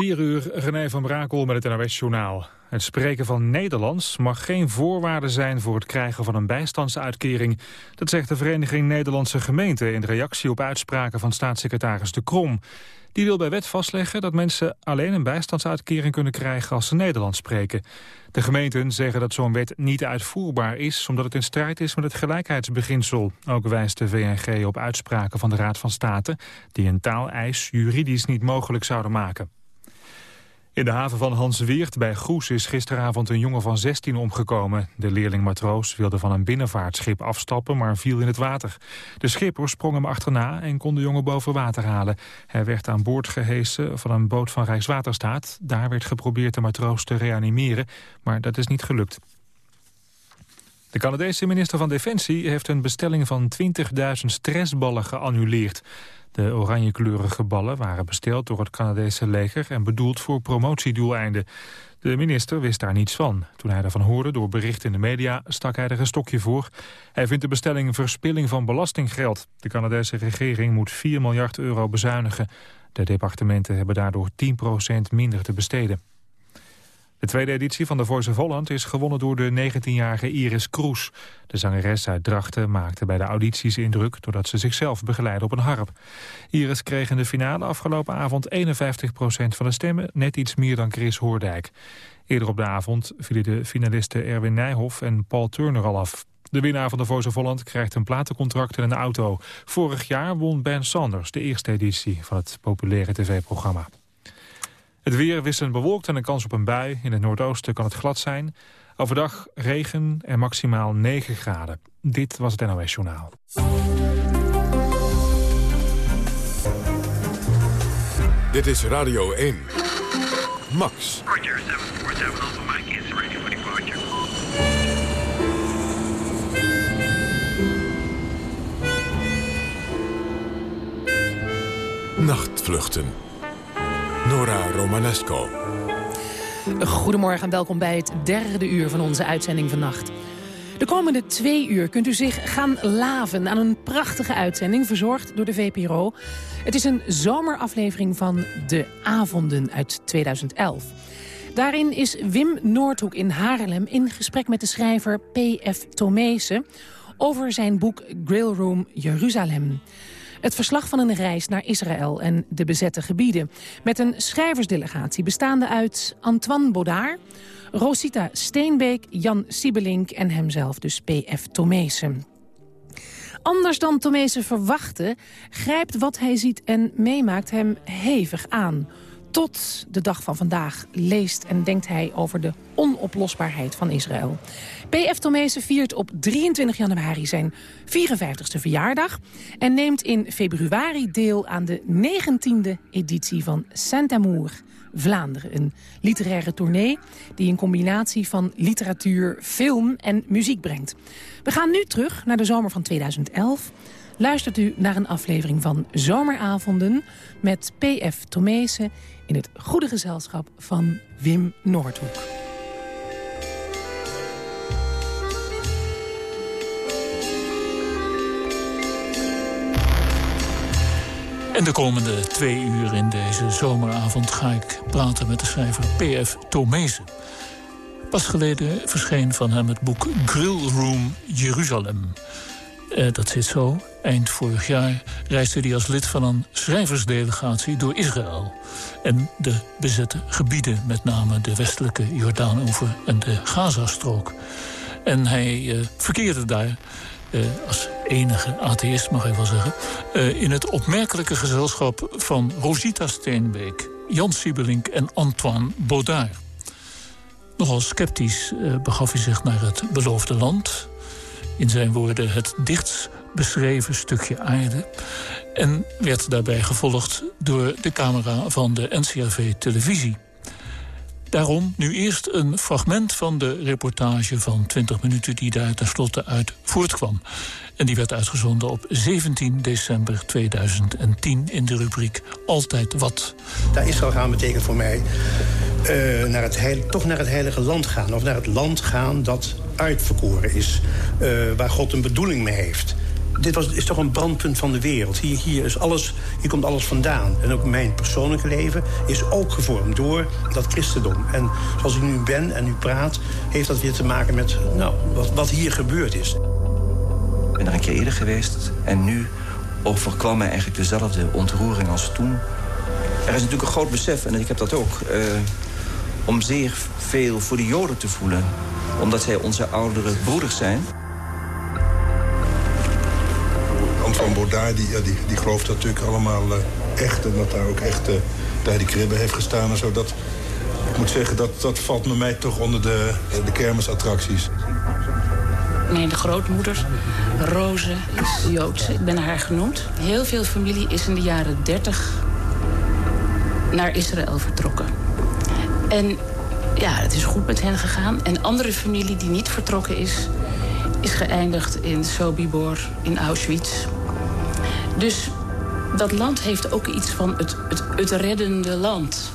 4 uur, René van Brakel met het NOS-journaal. Het spreken van Nederlands mag geen voorwaarde zijn voor het krijgen van een bijstandsuitkering. Dat zegt de Vereniging Nederlandse Gemeenten in reactie op uitspraken van staatssecretaris De Krom. Die wil bij wet vastleggen dat mensen alleen een bijstandsuitkering kunnen krijgen als ze Nederlands spreken. De gemeenten zeggen dat zo'n wet niet uitvoerbaar is omdat het in strijd is met het gelijkheidsbeginsel. Ook wijst de VNG op uitspraken van de Raad van State die een taaleis juridisch niet mogelijk zouden maken. In de haven van Hans Weert bij Goes is gisteravond een jongen van 16 omgekomen. De leerling-matroos wilde van een binnenvaartschip afstappen, maar viel in het water. De schipper sprong hem achterna en kon de jongen boven water halen. Hij werd aan boord gehesen van een boot van Rijkswaterstaat. Daar werd geprobeerd de matroos te reanimeren, maar dat is niet gelukt. De Canadese minister van Defensie heeft een bestelling van 20.000 stressballen geannuleerd. De oranjekleurige ballen waren besteld door het Canadese leger en bedoeld voor promotiedoeleinden. De minister wist daar niets van. Toen hij daarvan hoorde door berichten in de media stak hij er een stokje voor. Hij vindt de bestelling verspilling van belastinggeld. De Canadese regering moet 4 miljard euro bezuinigen. De departementen hebben daardoor 10% minder te besteden. De tweede editie van The Voice of Holland is gewonnen door de 19-jarige Iris Kroes. De zangeres uit Drachten maakte bij de audities indruk... doordat ze zichzelf begeleidde op een harp. Iris kreeg in de finale afgelopen avond 51% van de stemmen... net iets meer dan Chris Hoordijk. Eerder op de avond vielen de finalisten Erwin Nijhoff en Paul Turner al af. De winnaar van The Voice of Holland krijgt een platencontract en een auto. Vorig jaar won Ben Sanders de eerste editie van het populaire tv-programma. Het weer wisselend bewolkt en een kans op een bui. In het noordoosten kan het glad zijn. Overdag regen en maximaal 9 graden. Dit was het NOS Journaal. Dit is Radio 1. Max. Roger, 747 Alpha Mike is ready for departure. Nachtvluchten. Nora Romanesco. Goedemorgen en welkom bij het derde uur van onze uitzending vannacht. De komende twee uur kunt u zich gaan laven aan een prachtige uitzending... verzorgd door de VPRO. Het is een zomeraflevering van De Avonden uit 2011. Daarin is Wim Noordhoek in Haarlem in gesprek met de schrijver P.F. Tomezen... over zijn boek Grillroom Jeruzalem. Het verslag van een reis naar Israël en de bezette gebieden. Met een schrijversdelegatie bestaande uit Antoine Baudard... Rosita Steenbeek, Jan Siebelink en hemzelf, dus P.F. Tomezen. Anders dan Tomezen verwachtte, grijpt wat hij ziet en meemaakt hem hevig aan tot de dag van vandaag leest en denkt hij over de onoplosbaarheid van Israël. P.F. Tomezen viert op 23 januari zijn 54ste verjaardag... en neemt in februari deel aan de 19e editie van Saint-Amour... Vlaanderen, een literaire tournee die een combinatie van literatuur, film en muziek brengt. We gaan nu terug naar de zomer van 2011 luistert u naar een aflevering van Zomeravonden... met P.F. Tomezen in het goede gezelschap van Wim Noordhoek. En de komende twee uur in deze zomeravond ga ik praten met de schrijver P.F. Tomezen. Pas geleden verscheen van hem het boek Grill Room Jeruzalem. Eh, dat zit zo. Eind vorig jaar reisde hij als lid van een schrijversdelegatie door Israël. En de bezette gebieden, met name de westelijke Jordaanoever en de Gazastrook. En hij eh, verkeerde daar, eh, als enige atheïst mag ik wel zeggen... In het opmerkelijke gezelschap van Rosita Steenbeek... Jan Siebelink en Antoine Baudard. Nogal sceptisch begaf hij zich naar het beloofde land... in zijn woorden het dichtst beschreven stukje aarde. En werd daarbij gevolgd door de camera van de NCRV-televisie. Daarom nu eerst een fragment van de reportage van 20 minuten... die daar tenslotte uit voortkwam. En die werd uitgezonden op 17 december 2010 in de rubriek Altijd Wat. Naar Israël gaan betekent voor mij uh, naar het toch naar het heilige land gaan. Of naar het land gaan dat uitverkoren is. Uh, waar God een bedoeling mee heeft dit was, is toch een brandpunt van de wereld. Hier, hier, is alles, hier komt alles vandaan. En ook mijn persoonlijke leven is ook gevormd door dat christendom. En zoals ik nu ben en nu praat, heeft dat weer te maken met nou, wat, wat hier gebeurd is. Ik ben er een keer eerder geweest en nu overkwam mij eigenlijk dezelfde ontroering als toen. Er is natuurlijk een groot besef, en ik heb dat ook... Uh, om zeer veel voor de Joden te voelen. Omdat zij onze oudere broeders zijn. Baudard die, die, die gelooft dat natuurlijk allemaal uh, echt. En dat daar ook echt uh, bij die kribben heeft gestaan en zo. Dat, ik moet zeggen, dat, dat valt met mij toch onder de, de kermisattracties. Nee, de grootmoeder, Roze, is Joods. Ik ben haar genoemd. Heel veel familie is in de jaren 30 naar Israël vertrokken. En ja, het is goed met hen gegaan. En andere familie die niet vertrokken is... is geëindigd in Sobibor, in Auschwitz. Dus dat land heeft ook iets van het, het, het reddende land.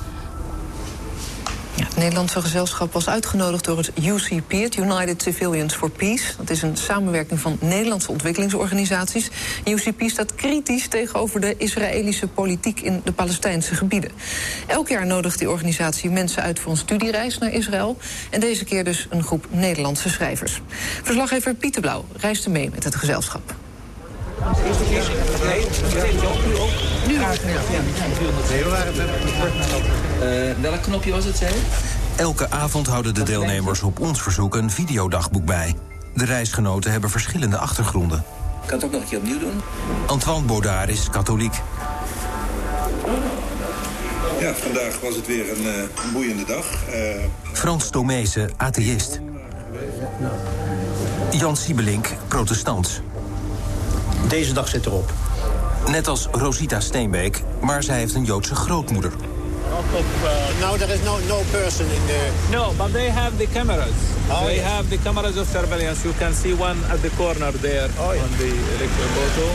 Het Nederlandse gezelschap was uitgenodigd door het UCP, het United Civilians for Peace. Dat is een samenwerking van Nederlandse ontwikkelingsorganisaties. UCP staat kritisch tegenover de Israëlische politiek in de Palestijnse gebieden. Elk jaar nodigt die organisatie mensen uit voor een studiereis naar Israël. En deze keer dus een groep Nederlandse schrijvers. Verslaggever Pieter Blauw reisde mee met het gezelschap. Nu uh, welk knopje was het, zei Elke avond houden de deelnemers op ons verzoek een videodagboek bij. De reisgenoten hebben verschillende achtergronden. Ik kan het ook nog een keer opnieuw doen. Antoine Baudard is katholiek. Ja, vandaag was het weer een uh, boeiende dag. Uh... Frans Tomezen, atheïst. Jan Siebelink, protestant. Deze dag zit erop. Net als Rosita Steenbeek, maar zij heeft een Joodse grootmoeder. no, there is no, no person in the... No, but they have the cameras. Oh, they yes. have the cameras of surveillance. You can see one at the corner there oh, yes. on the electric photo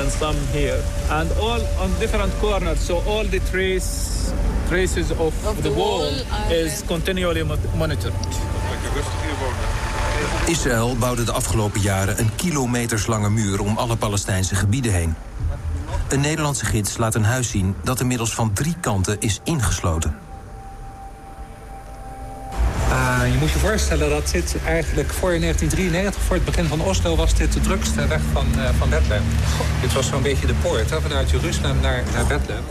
and some here. And all on different corners. So all the trace, traces of, of the, the, wall, wall is continually monitored. Israël bouwde de afgelopen jaren een kilometerslange muur om alle Palestijnse gebieden heen. Een Nederlandse gids laat een huis zien dat inmiddels van drie kanten is ingesloten. Je moet je voorstellen dat dit eigenlijk voor 1993, voor het begin van Oslo, was dit de drukste weg van, uh, van Bethlehem. Dit was zo'n beetje de poort hè, vanuit Jeruzalem naar, naar Bethlehem.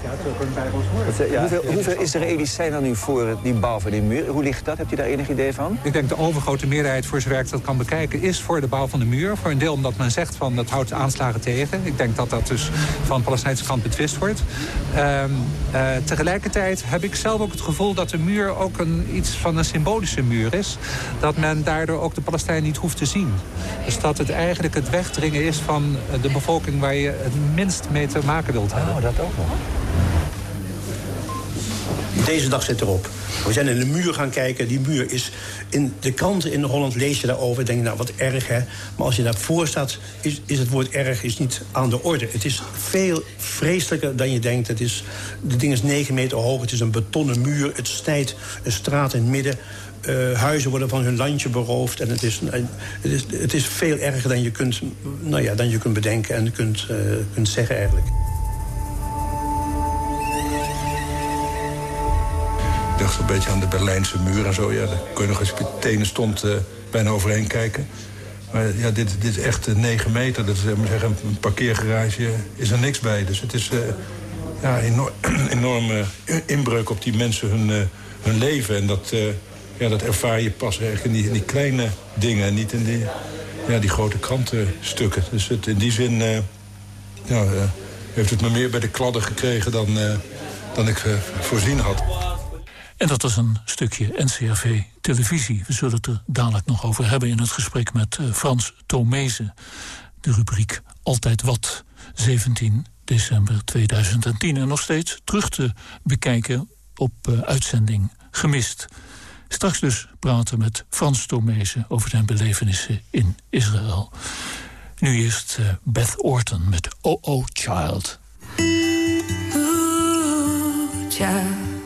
Ja, hoeveel, hoeveel Israëli's zijn er nu voor die bouw van die muur? Hoe ligt dat? Heb je daar enig idee van? Ik denk de overgrote meerderheid, voor zover ik dat kan bekijken, is voor de bouw van de muur. Voor een deel omdat men zegt van dat houdt aanslagen tegen. Ik denk dat dat dus van de Palestijnse kant betwist wordt. Uh, tegelijkertijd heb ik zelf ook het gevoel dat de muur ook een, iets van een symbolische muur is... dat men daardoor ook de Palestijnen niet hoeft te zien. Dus dat het eigenlijk het wegdringen is van de bevolking... waar je het minst mee te maken wilt hebben. Oh, dat ook nog. Deze dag zit erop. We zijn in de muur gaan kijken. Die muur is in de kranten in Holland lees je daarover. Denk je, nou wat erg hè. Maar als je daarvoor staat, is, is het woord erg is niet aan de orde. Het is veel vreselijker dan je denkt. Het is, de ding is 9 meter hoog. Het is een betonnen muur. Het snijdt een straat in het midden. Uh, huizen worden van hun landje beroofd. En het is, het is, het is veel erger dan je kunt, nou ja, dan je kunt bedenken en kunt, uh, kunt zeggen eigenlijk. Ik dacht een beetje aan de Berlijnse muur en zo. Ja, daar kun je nog eens tenen stond uh, bijna overheen kijken. Maar ja, dit, dit is echt 9 meter. Dat is zeggen, een parkeergarage is er niks bij. Dus het is ja, enorm, enorme inbreuk op die mensen hun, hun leven. En dat ja, dat ervaar je pas eigenlijk in die, in die kleine dingen... en niet in die, ja, die grote krantenstukken. Dus het, in die zin ja, uh, heeft het me meer bij de kladden gekregen dan, uh, dan ik voorzien had. En dat was een stukje NCRV televisie. We zullen het er dadelijk nog over hebben in het gesprek met Frans Tomezen. De rubriek Altijd Wat, 17 december 2010. En nog steeds terug te bekijken op uitzending Gemist... Straks dus praten met Frans Tomezen over zijn belevenissen in Israël. Nu eerst uh, Beth Orton met Oh Oh Child. Ooh, child,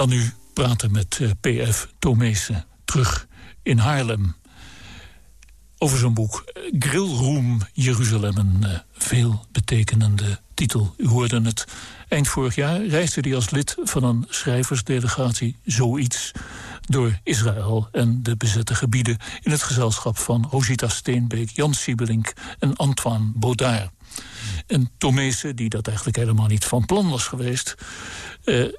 dan nu praten met eh, P.F. Tomezen terug in Haarlem. Over zijn boek eh, Grillroom Jeruzalem. Een eh, veelbetekenende titel. U hoorde het. Eind vorig jaar reisde hij als lid van een schrijversdelegatie zoiets door Israël en de bezette gebieden in het gezelschap van Rosita Steenbeek, Jan Siebelink en Antoine Baudard. En Tomezen, die dat eigenlijk helemaal niet van plan was geweest,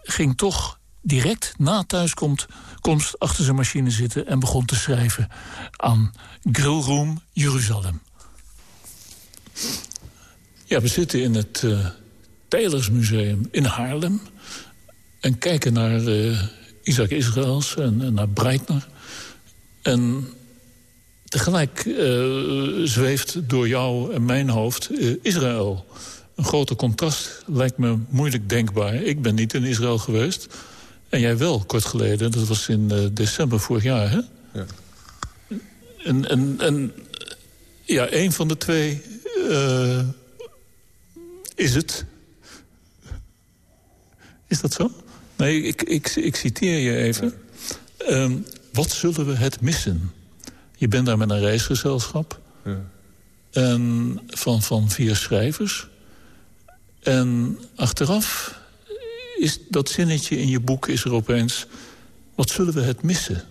ging toch direct na thuiskomst komst achter zijn machine zitten en begon te schrijven aan Grillroom Jeruzalem. Ja, we zitten in het uh, in Haarlem en kijken naar uh, Isaac Israëls en, naar Breitner. En tegelijk uh, zweeft door jou en mijn hoofd Israël. Een grote contrast lijkt me moeilijk denkbaar. Ik ben niet in Israël geweest. En jij wel, kort geleden. Dat was in uh, december vorig jaar, hè? Ja. En, en, en ja, een van de twee uh, is het. Is dat zo? Nee, ik, ik, ik citeer je even. Ja. Um, wat zullen we het missen? Je bent daar met een reisgezelschap. Ja. En van, van vier schrijvers. En achteraf is dat zinnetje in je boek is er opeens... wat zullen we het missen?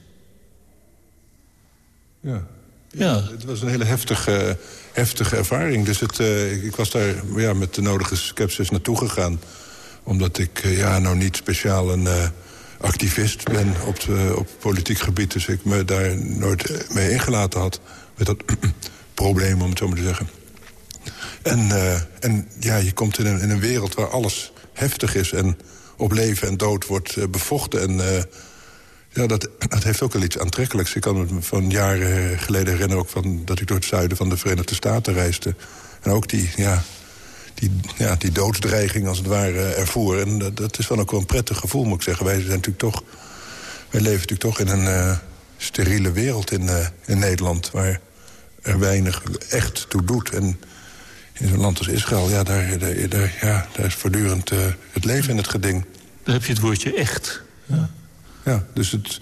Ja. Ja. Het was een hele heftige, heftige ervaring. Dus het, eh, ik was daar ja, met de nodige sceptisch naartoe gegaan. Omdat ik eh, ja, nou niet speciaal een eh, activist ben op, de, op politiek gebied. Dus ik me daar nooit mee ingelaten had. Met dat probleem, om het zo maar te zeggen. En, en ja, je komt in een, in een wereld waar alles heftig is... en op leven en dood wordt eh, bevochten. En eh, ja, dat, dat heeft ook wel iets aantrekkelijks. Ik kan me van jaren geleden herinneren... Ook van, dat ik door het zuiden van de Verenigde Staten reisde. En ook die, ja, die, ja, die doodsdreiging als het ware ervoer. En dat, dat is wel ook wel een prettig gevoel, moet ik zeggen. Wij, zijn natuurlijk toch, wij leven natuurlijk toch in een eh, steriele wereld in, eh, in Nederland... waar er weinig echt toe doet. En in zo'n land als Israël, ja, daar, daar, ja, daar is voortdurend eh, het leven in het geding. Daar heb je het woordje echt. Ja, ja dus, het,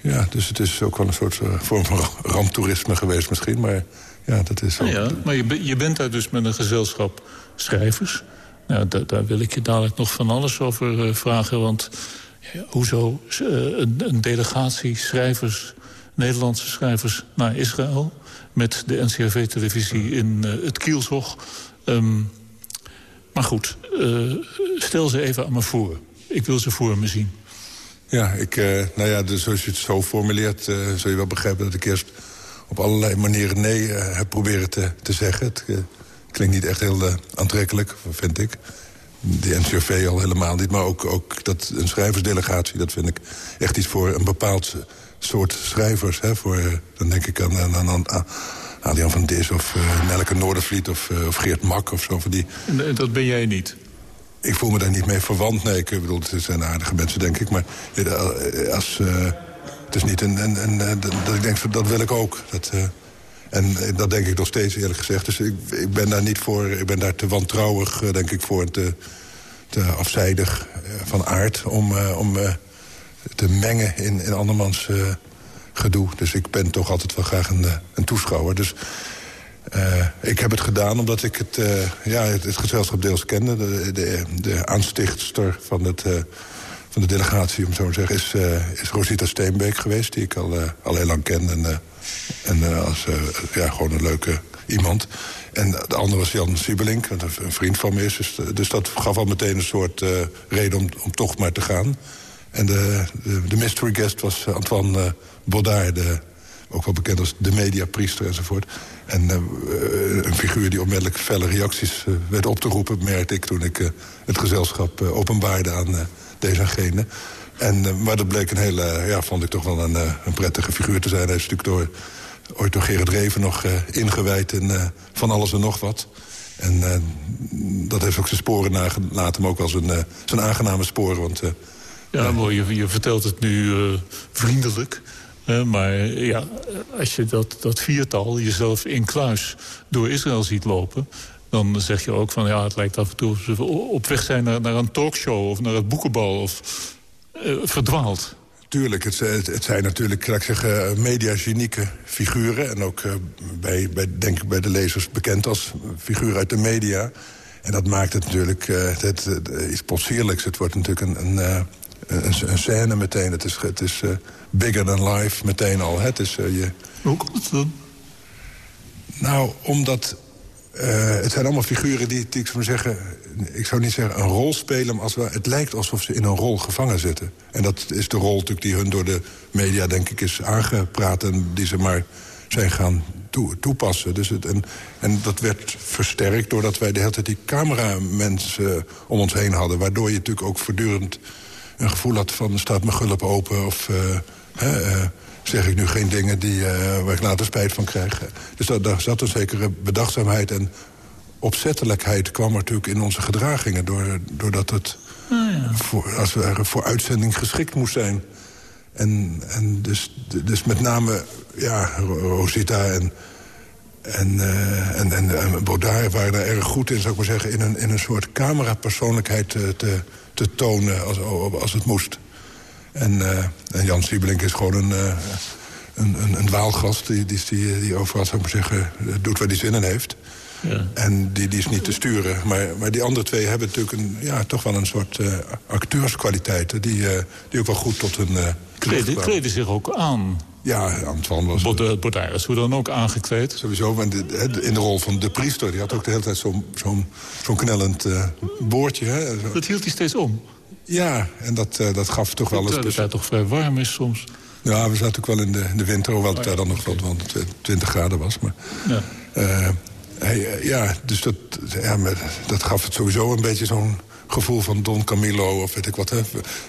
ja, dus het is ook wel een soort uh, vorm van ramptoerisme geweest misschien. Maar ja, dat is... Nou ja, maar je, je bent daar dus met een gezelschap schrijvers. Nou, daar, daar wil ik je dadelijk nog van alles over uh, vragen. Want ja, hoezo uh, een, een, delegatie schrijvers, Nederlandse schrijvers naar Israël... met de NCRV-televisie in het Kielzog. Um, maar goed, stel ze even aan me voor. Ik wil ze voor me zien. Ja, ik, nou ja, dus zoals je het zo formuleert... zul je wel begrijpen dat ik eerst op allerlei manieren nee heb proberen te, te zeggen. Het, klinkt niet echt heel uh, aantrekkelijk, vind ik. De NCRV al helemaal niet, maar ook, ook dat een schrijversdelegatie... dat vind ik echt iets voor een bepaald soort schrijvers. Hè, voor, dan denk ik aan, aan, aan, aan Adriaan van Dis of uh, Nelke Noordervliet of, of Geert Mak of zo. Van die... En dat ben jij niet? Ik voel me daar niet mee verwant. Nee, ik bedoel, het zijn aardige mensen, denk ik. Maar als, het is niet een, een, een, dat ik denk, dat wil ik ook. Dat... En dat denk ik nog steeds, eerlijk gezegd. Dus ik, ik ben daar niet voor, ik ben daar te wantrouwig, denk ik, voor. Te, te afzijdig van aard om, uh, om te mengen in, in andermans gedoe. Dus ik ben toch altijd wel graag een, een toeschouwer. Dus ik heb het gedaan omdat ik het, ja, het, het, gezelschap deels kende. De, de, de aanstichtster van het van de delegatie, om zo te zeggen, is, is Rosita Steenbeek geweest... die ik al, al heel lang ken en, en als ja, gewoon een leuke iemand. En de andere was Jan Siebelink, wat een vriend van me is. Dus, dus dat gaf al meteen een soort reden om, om toch maar te gaan. En de, de, de mystery guest was Antoine Baudard... De, ook wel bekend als de mediapriester enzovoort. En een figuur die onmiddellijk felle reacties werd op te roepen... merkte ik toen ik het gezelschap openbaarde aan deze en gene. En, maar dat bleek een hele, ja, vond ik toch wel een, een prettige figuur te zijn. Hij is natuurlijk door, ooit door Gerard Reven nog ingewijd in van alles en nog wat. En dat heeft ook zijn sporen nagelaten, maar ook wel zijn, zijn aangename sporen. Want, ja, mooi. Je, je, vertelt het nu vriendelijk. Maar ja, als je dat, dat viertal jezelf in kluis door Israël ziet lopen dan zeg je ook van ja, het lijkt af en toe of ze op weg zijn naar, naar een talkshow of naar het boekenbal of uh, verdwaald. Tuurlijk, het, het, zijn natuurlijk, laat ik zeggen, mediagenieke figuren. En ook uh, bij, bij, denk ik bij de lezers bekend als figuur uit de media. En dat maakt het natuurlijk uh, het, het, iets. Het wordt natuurlijk een, een, een, een scène meteen. Het is, het is bigger than life meteen al. Het is, je... Hoe komt het dan? Nou, omdat het zijn allemaal figuren die, die, ik zou zeggen... ik zou niet zeggen een rol spelen... maar als we, het lijkt alsof ze in een rol gevangen zitten. En dat is de rol natuurlijk die hun door de media, denk ik, is aangepraat... en die ze maar zijn gaan toe, toepassen. Dus het, en, en dat werd versterkt doordat wij de hele tijd die cameramensen om ons heen hadden... waardoor je natuurlijk ook voortdurend een gevoel had van... staat mijn gulp open of... Uh, hè, zeg ik nu geen dingen die, uh, waar ik later spijt van krijg. Dus dat, daar zat een zekere bedachtzaamheid en opzettelijkheid... kwam er natuurlijk in onze gedragingen... Door, doordat het ja. voor, als we voor uitzending geschikt moest zijn. En, en dus, dus met name ja, Rosita en, en, uh, en, en, en Baudard waren daar erg goed in, zou ik maar zeggen... in een, in een soort camerapersoonlijkheid te, te, te tonen als, als het moest. En, uh, en Jan Siebelink is gewoon een, uh, een, een, een. Die, die, die, die overal, zou ik maar zeggen, doet waar hij zin in heeft. Ja. En die, die is niet te sturen. Maar, maar die andere twee hebben natuurlijk een, ja, toch wel een soort uh, acteurskwaliteiten... Die, die ook wel goed tot hun uh, kleden, kleden zich ook aan Ja, Antoine was... Baudet, Baudet hoe dan ook aangekleed. Sowieso, want in de rol van de priester... die had ook de hele tijd zo'n zo'n zo'n knellend eh, boordje. Hè? Zo- Dat hield hij steeds om. Ja, en dat, eh, dat gaf toch wel eens... Terwijl het daar toch vrij warm is soms. Ja, we zaten ook wel in de, in de winter, hoewel het daar dan nog wel wel 20 graden was. Maar, Ja. eh, hij, eh, ja, dus dat, ja, met- dat gaf het sowieso een beetje zo'n gevoel van Don Camillo of weet ik wat. Hè?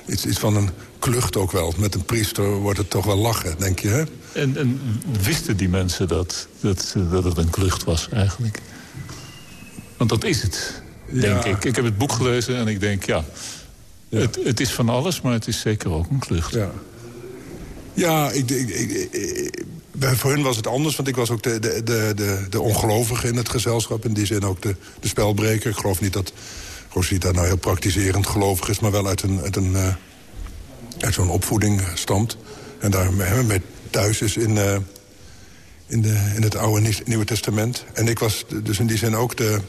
Iets, iets van een klucht ook wel. Met een priester wordt het toch wel lachen, denk je, hè? En, en wisten die mensen dat, dat, dat het een klucht was eigenlijk? Want dat is het, denk Ja. ik. Ik heb het boek gelezen en ik denk, ja... Het, het is van alles, maar het is zeker ook een klucht. Ja. Ja, ik, ik, voor hun was het anders, want ik was ook de, de, de, de, de ongelovige in het gezelschap. In die zin ook de, de spelbreker. Ik geloof niet dat Rosita nou heel praktiserend gelovig is... maar wel uit, een, uit, een, eh, uit zo'n opvoeding stamt. En daarmee mee thuis is in, eh, in, de, in het Oude Nieuwe Testament. En ik was dus in die zin ook de,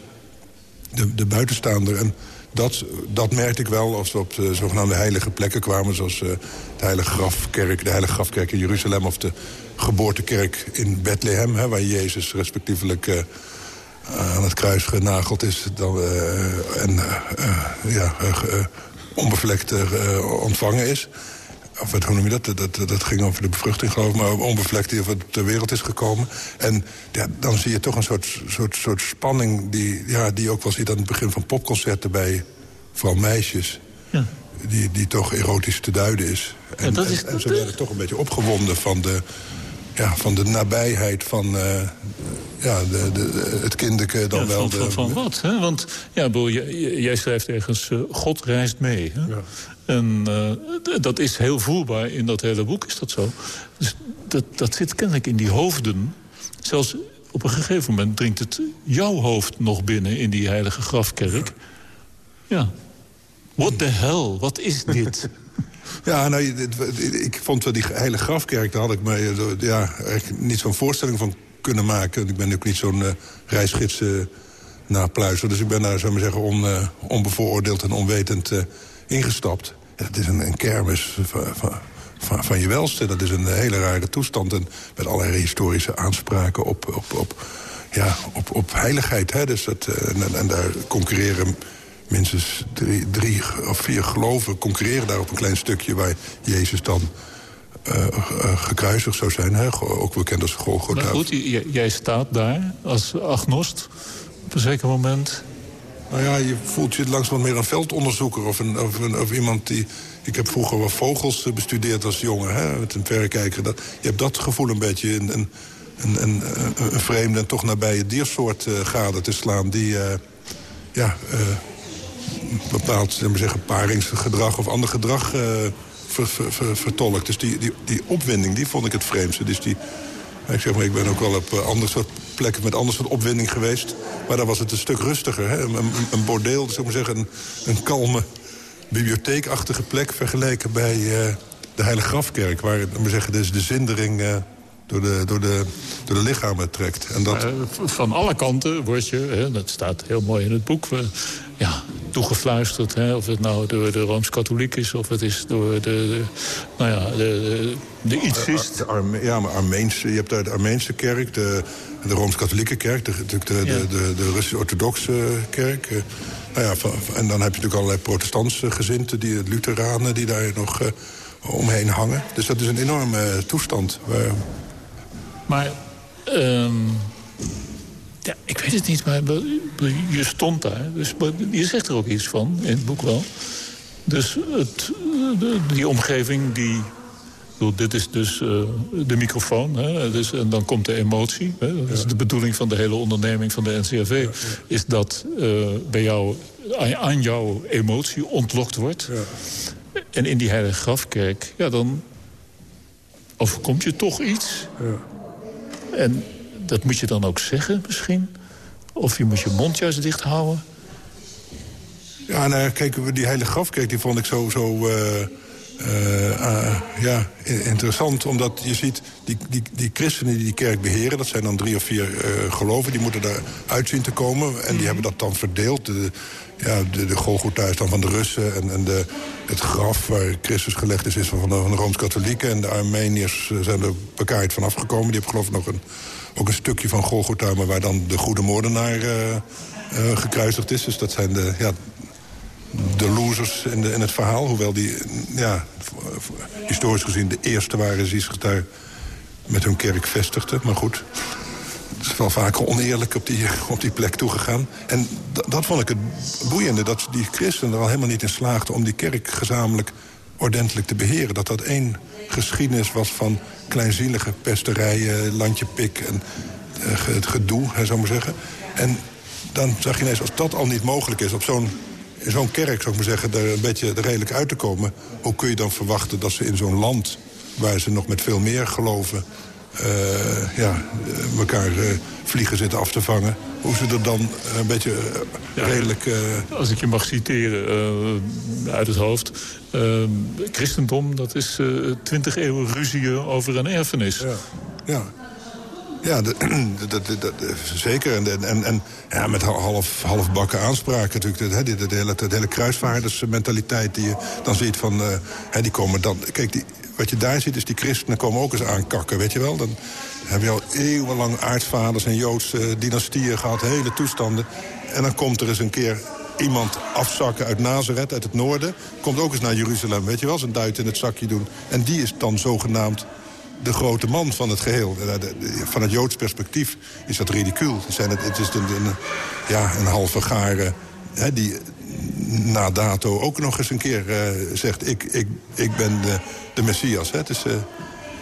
de, de buitenstaander. En dat, dat merkte ik wel als we op de zogenaamde heilige plekken kwamen... zoals eh, de Heilige Grafkerk, de Heilige Grafkerk in Jeruzalem... of de geboortekerk in Bethlehem, hè, waar Jezus respectievelijk... eh, aan het kruis genageld is dan, eh, en eh, eh, ja, eh, eh, onbevlekt eh, ontvangen is. Of wat, hoe noem je dat? Dat, dat? dat ging over de bevruchting, geloof ik, maar onbevlekt die over ter wereld is gekomen. En ja, dan zie je toch een soort, soort, soort spanning die, ja, die je ook wel ziet aan het begin van popconcerten bij vooral meisjes. Ja. Die, die toch erotisch te duiden is. En, Ja, dat is- en, en ze werden toch een beetje opgewonden van de, ja, van de nabijheid van eh, ja, de, de, het kinderke dan Ja, wel. van, de, van, van wat? Hè? Want ja, jij, jij schrijft ergens, eh, God reist mee. Hè? En eh, dat is heel voelbaar in dat hele boek, is dat zo. Dus dat, dat zit kennelijk in die hoofden. Zelfs op een gegeven moment dringt het jouw hoofd nog binnen in die heilige grafkerk. Ja. What the hell? Wat is dit? Ja, nou, ik vond wel die hele grafkerk, daar had ik me eh, ja, eigenlijk niet zo'n voorstelling van kunnen maken. Ik ben ook niet zo'n eh reisgids eh, napluizer. Dus ik ben daar, zou maar zeggen, on, eh, onbevooroordeeld en onwetend ingestapt. Ja, het is een, een kermis van, van, van, van je welste. Dat is een hele rare toestand. En met allerlei historische aanspraken op, op, op, ja, op, op heiligheid. Hè. Dus dat, en, en daar concurreren minstens drie, drie of vier geloven... concurreren daar op een klein stukje waar Jezus dan gekruisigd zou zijn. Hè. Ook bekend als Golgotha. Maar goed, jij staat daar als agnost op een zeker moment. Nou ja, je voelt je langs wat meer een veldonderzoeker of, een, of, een, of iemand die... Ik heb vroeger wel vogels eh, bestudeerd als jongen, hè, met een verrekijker. Dat, je hebt dat gevoel een beetje, een, een, een, een, vreemde en toch nabije diersoort eh gade te slaan... die eh, ja, eh, bepaald zeg maar zeggen, paringsgedrag of ander gedrag eh, ver, ver- ver- vertolkt. Dus die, die, die opwinding, die vond ik het vreemdste. Dus die, ik zeg maar, ik ben ook wel op eh, andere soort plekken met ander soort opwinding geweest. Maar daar was het een stuk rustiger. Hè? Een, een, bordeel, zou ik zeggen, een, een kalme bibliotheekachtige plek... vergeleken bij eh, de Heilige Grafkerk... waar maar zeggen, dus de zindering eh, door, de, door, de, door de lichamen trekt. En dat, van alle kanten word je, hè, dat staat heel mooi in het boek... ja, toegefluisterd. Hè, of het nou door de Rooms-Katholiek is... of het is door de, de nou ja, de, de, de ietsist. Ja, maar Armeense, je hebt daar de Armeense kerk, de, de Rooms-Katholieke kerk... de, natuurlijk de, de, de, de Russisch-Orthodoxe kerk. eh, nou ja, en dan heb je natuurlijk allerlei protestantse gezinten... Die, Lutheranen die daar nog eh, omheen hangen. Dus dat is een enorme eh, toestand. Waar, Maar, ehm, ja, ik weet het niet, maar je stond daar. Dus je zegt er ook iets van, in het boek wel. Dus het, de- die omgeving, die... bedoel, dit is dus eh, de microfoon. Hè? Dus, en dan komt de emotie. Hè? Dat is de bedoeling van de hele onderneming van de NCRV. Is dat eh, bij jou, aan, aan jouw emotie ontlokt wordt. En in die heilige grafkerk, ja, dan overkomt je toch iets. En dat moet je dan ook zeggen misschien? Of je moet je mond juist dicht houden? Ja, nou, kijk, die hele grafkerk die vond ik zo, zo, eh, eh, ah, ja, interessant, omdat je ziet... Die, die, die christenen die die kerk beheren... dat zijn dan drie of vier eh, geloven, die moeten daar uit zien te komen. En die hebben dat dan verdeeld. De, ja, de, de Golgotha is dan van de Russen. En, en de, het graf waar Christus gelegd is, is van de, van de Rooms-Katholieken. En de Armeniërs zijn er bekaaid van afgekomen. Die hebben geloof ik nog een, ook een stukje van Golgotha... maar waar dan de goede moordenaar eh, eh, gekruisigd is. Dus dat zijn de, ja, de losers in, de, in het verhaal. Hoewel die, ja, historisch gezien de eerste waren die zich daar met hun kerk vestigden. Maar goed, het is wel vaker oneerlijk op die, op die plek toegegaan. En dat vond ik het boeiende, dat die christenen er al helemaal niet in slaagden... om die kerk gezamenlijk ordentelijk te beheren. Dat dat één geschiedenis was van kleinzielige pesterijen, landje pik... en eh, het gedoe, zou ik maar zeggen. En dan zag je ineens, als dat al niet mogelijk is... op zo'n zo'n kerk, zou ik maar zeggen, er een beetje redelijk uit te komen... hoe kun je dan verwachten dat ze in zo'n land... waar ze nog met veel meer geloven... eh, ja, eh, elkaar eh, vliegen zitten af te vangen... hoe ze er dan een beetje redelijk... Als ik je mag citeren uit het hoofd. christendom, dat is twintig eeuwen ruzieën over een erfenis. Ja. Ja. Ja, dat- dat- dat- zeker. En, en, en ja, met half, halfbakken aanspraken natuurlijk. De hele, de hele kruisvaardersmentaliteit die je dan ziet van... eh, die komen dan... Kijk, die, wat je daar ziet is die christenen komen ook eens aankakken, weet je wel. Dan heb je al eeuwenlang aartsvaders en Joodse dynastieën gehad, hele toestanden. En dan komt er eens een keer iemand afzakken uit Nazareth, uit het noorden. Komt ook eens naar Jeruzalem, weet je wel, zijn duit in het zakje doen. En die is dan zogenaamd de grote man van het geheel. Eh, Van het Joods perspectief is dat ridicuul. Het, is een, ja, een halve gare hè, die na dato ook nog eens een keer eh, zegt... ik, ik, ik ben de, de Messias. Hè. Het, is, eh,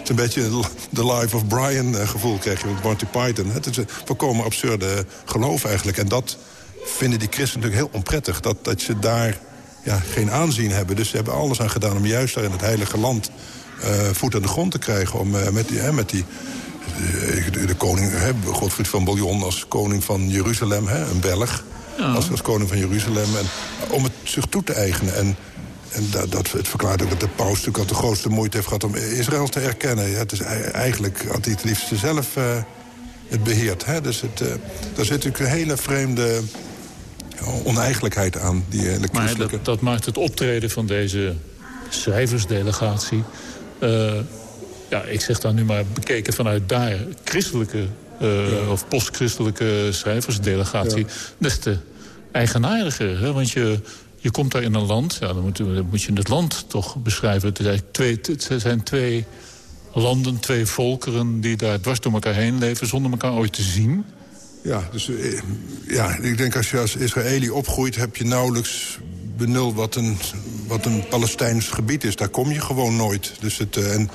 een beetje de Life of Brian gevoel krijg je met Monty Python. Het is een volkomen absurde geloof eigenlijk. En dat vinden die christenen natuurlijk heel onprettig. Dat, dat ze daar ja, geen aanzien hebben. Dus ze hebben alles aan gedaan om juist daar in het heilige land... eh, voet aan de grond te krijgen. Om eh, met die, met die eh, de, de koning, hè, Godfried van Bouillon als koning van Jeruzalem, hè, een Belg. Als, als koning van Jeruzalem. En, om het zich toe te eigenen. En, en dat, dat, het verklaart ook dat de paus natuurlijk al de grootste moeite heeft gehad om Israël te erkennen. Ja, het is, ei- eigenlijk had hij het liefst zelf het beheerd. Hè? Dus het, daar zit natuurlijk een hele vreemde oneigenlijkheid aan. Die hele Maar dat, dat maakt het optreden van deze schrijversdelegatie... eh, ja, ik zeg dan nu maar bekeken vanuit daar... christelijke eh, of postchristelijke schrijversdelegatie... des te eigenaardiger. Hè? Want je, je komt daar in een land... Ja, dan, moet, je- dan moet je het land toch beschrijven. Het, is eigenlijk twee, het zijn twee landen, twee volkeren... die daar dwars door elkaar heen leven zonder elkaar ooit te zien... Ja, dus eh, ja, ik denk als je als Israëli opgroeit... heb je nauwelijks benul wat een, wat een Palestijns gebied is. Daar kom je gewoon nooit. Dus het, eh, en,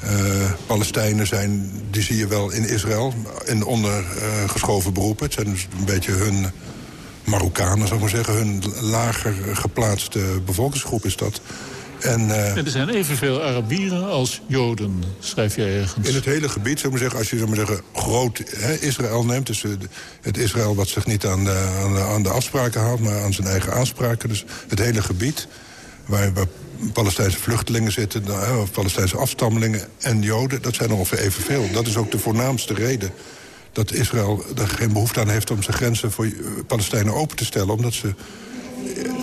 eh, Palestijnen zijn, die zie je wel in Israël... in ondergeschoven beroepen. Het zijn dus een beetje hun Marokkanen, zou ik maar zeggen. Hun lager geplaatste bevolkingsgroep is dat. En, eh, En er zijn evenveel Arabieren als Joden, schrijf jij ergens. in het hele gebied, zou ik maar zeggen, als je zou maar zeggen, groot hè, Israël neemt... dus eh, het Israël wat zich niet aan de, aan, de, aan de afspraken houdt... maar aan zijn eigen aanspraken, dus het hele gebied... waar, waar Palestijnse vluchtelingen zitten, nou, hè, of Palestijnse afstammelingen en Joden... dat zijn ongeveer evenveel. Dat is ook de voornaamste reden dat Israël er geen behoefte aan heeft... om zijn grenzen voor eh, Palestijnen open te stellen, omdat ze...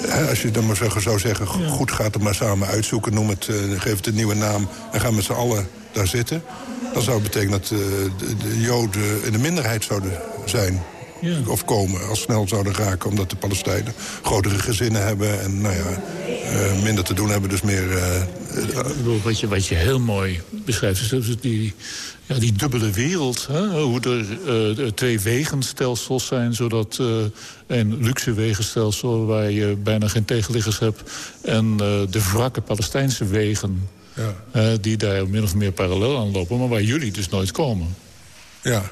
Hè, als je dan maar zeggen, zou zeggen, goed gaat het maar samen uitzoeken... Noem het, eh, geef het een nieuwe naam en gaan met z'n allen daar zitten... dan zou het betekenen dat eh, de, de Joden in de minderheid zouden zijn. Of komen, als snel zouden raken... omdat de Palestijnen grotere gezinnen hebben... en nou ja, eh, minder te doen hebben, dus meer... eh, Ik bedoel, wat, je, wat je heel mooi beschrijft, is dus die, ja, die dubbele wereld. Hè? Hoe er eh, twee wegenstelsels zijn, zodat eh, een luxe wegenstelsel... waar je bijna geen tegenliggers hebt... en eh, de wrakke Palestijnse wegen, Ja. eh, die daar min of meer parallel aan lopen... maar waar jullie dus nooit komen. Ja.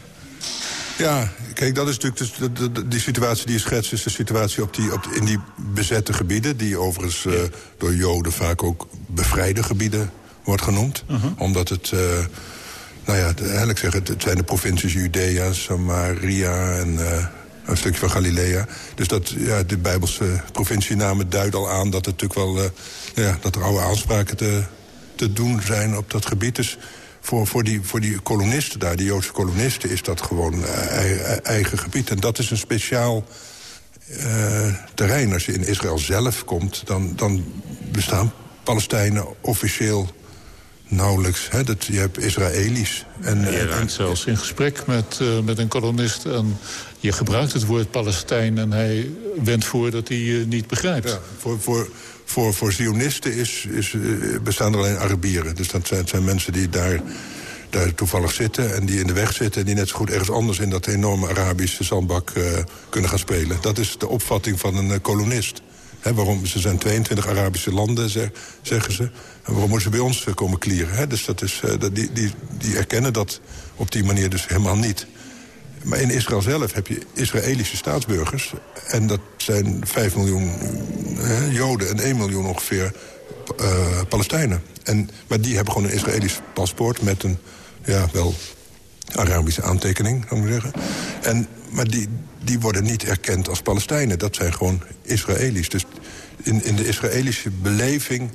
Ja, kijk, dat is natuurlijk dus de, de- de- die situatie die je schetst... is de situatie op die, op, in die bezette gebieden... die overigens eh, door Joden vaak ook bevrijde gebieden wordt genoemd. Omdat het, eh, nou ja, eigenlijk zeggen, het, het zijn de provincies Judea, Samaria en... eh, een stukje van Galilea. Dus dat, ja, de Bijbelse provincienamen duiden al aan... dat, het natuurlijk wel, ja, dat er oude aanspraken te, te doen zijn op dat gebied. Dus voor, voor, die, voor die kolonisten daar, die Joodse kolonisten... is dat gewoon uh, eigen gebied. En dat is een speciaal uh, terrein. Als je in Israël zelf komt, dan, dan bestaan Palestijnen officieel nauwelijks. Hè? Dat, je hebt Israëli's. En, je raakt en, zelfs in gesprek met, uh, met een kolonist... en je gebruikt het woord Palestijn en hij wendt voor dat hij je niet begrijpt. Ja, voor, voor, voor, voor Zionisten is, is, uh, bestaan er alleen Arabieren. Dus dat zijn, zijn mensen die daar, daar toevallig zitten... en die in de weg zitten... en die net zo goed ergens anders in dat enorme Arabische zandbak uh, kunnen gaan spelen. Dat is de opvatting van een kolonist. He, waarom, ze zijn 22 Arabische landen, zeg, zeggen ze. En waarom moeten ze bij ons komen klieren? Dus dat is, die, die, die erkennen dat op die manier dus helemaal niet. Maar in Israël zelf heb je Israëlische staatsburgers. En dat zijn 5 miljoen Joden en 1 miljoen ongeveer uh, Palestijnen. En, maar die hebben gewoon een Israëlisch paspoort met een, ja, wel Arabische aantekening, zou ik zeggen. En, maar die, die worden niet erkend als Palestijnen. Dat zijn gewoon Israëli's. Dus in, in de Israëlische beleving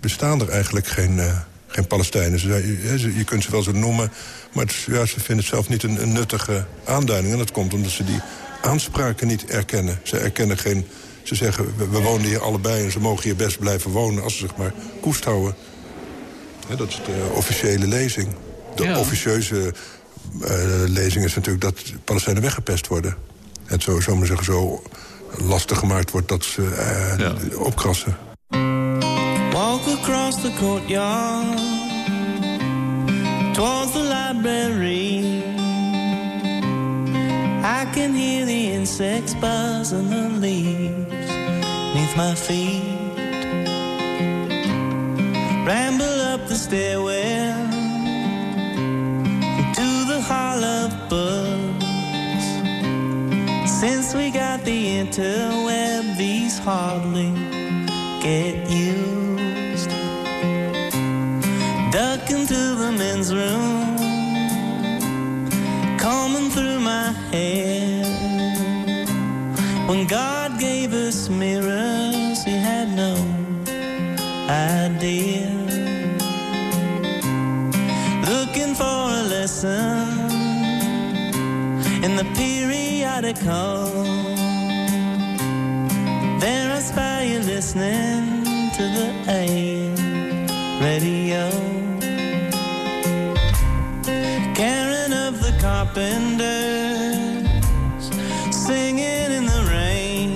bestaan er eigenlijk geen, uh, geen Palestijnen. Ze, je, je kunt ze wel zo noemen, maar het, ja, ze vinden het zelf niet een, een, nuttige aanduiding. En dat komt omdat ze die aanspraken niet erkennen. Ze erkennen geen... Ze zeggen, we, we wonen hier allebei en ze mogen hier best blijven wonen... als ze zich maar koest houden. dat is de officiële lezing. De ja. officieuze uh, lezing is natuurlijk dat Palestijnen weggepest worden. Het zo, zo, maar zeggen, zo lastig gemaakt wordt dat ze uh, ja. opkrassen. Across the courtyard Towards the library. I can hear the insects buzz and the leaves Neath my feet. Ramble up the stairwell To the hall of books Since we got the interweb These hardly get used Duck into the men's room. Combing through my hair. When God gave us mirrors He had no idea. Looking for a lesson In the periodical There I spy you listening to the carpenters Singing in the rain.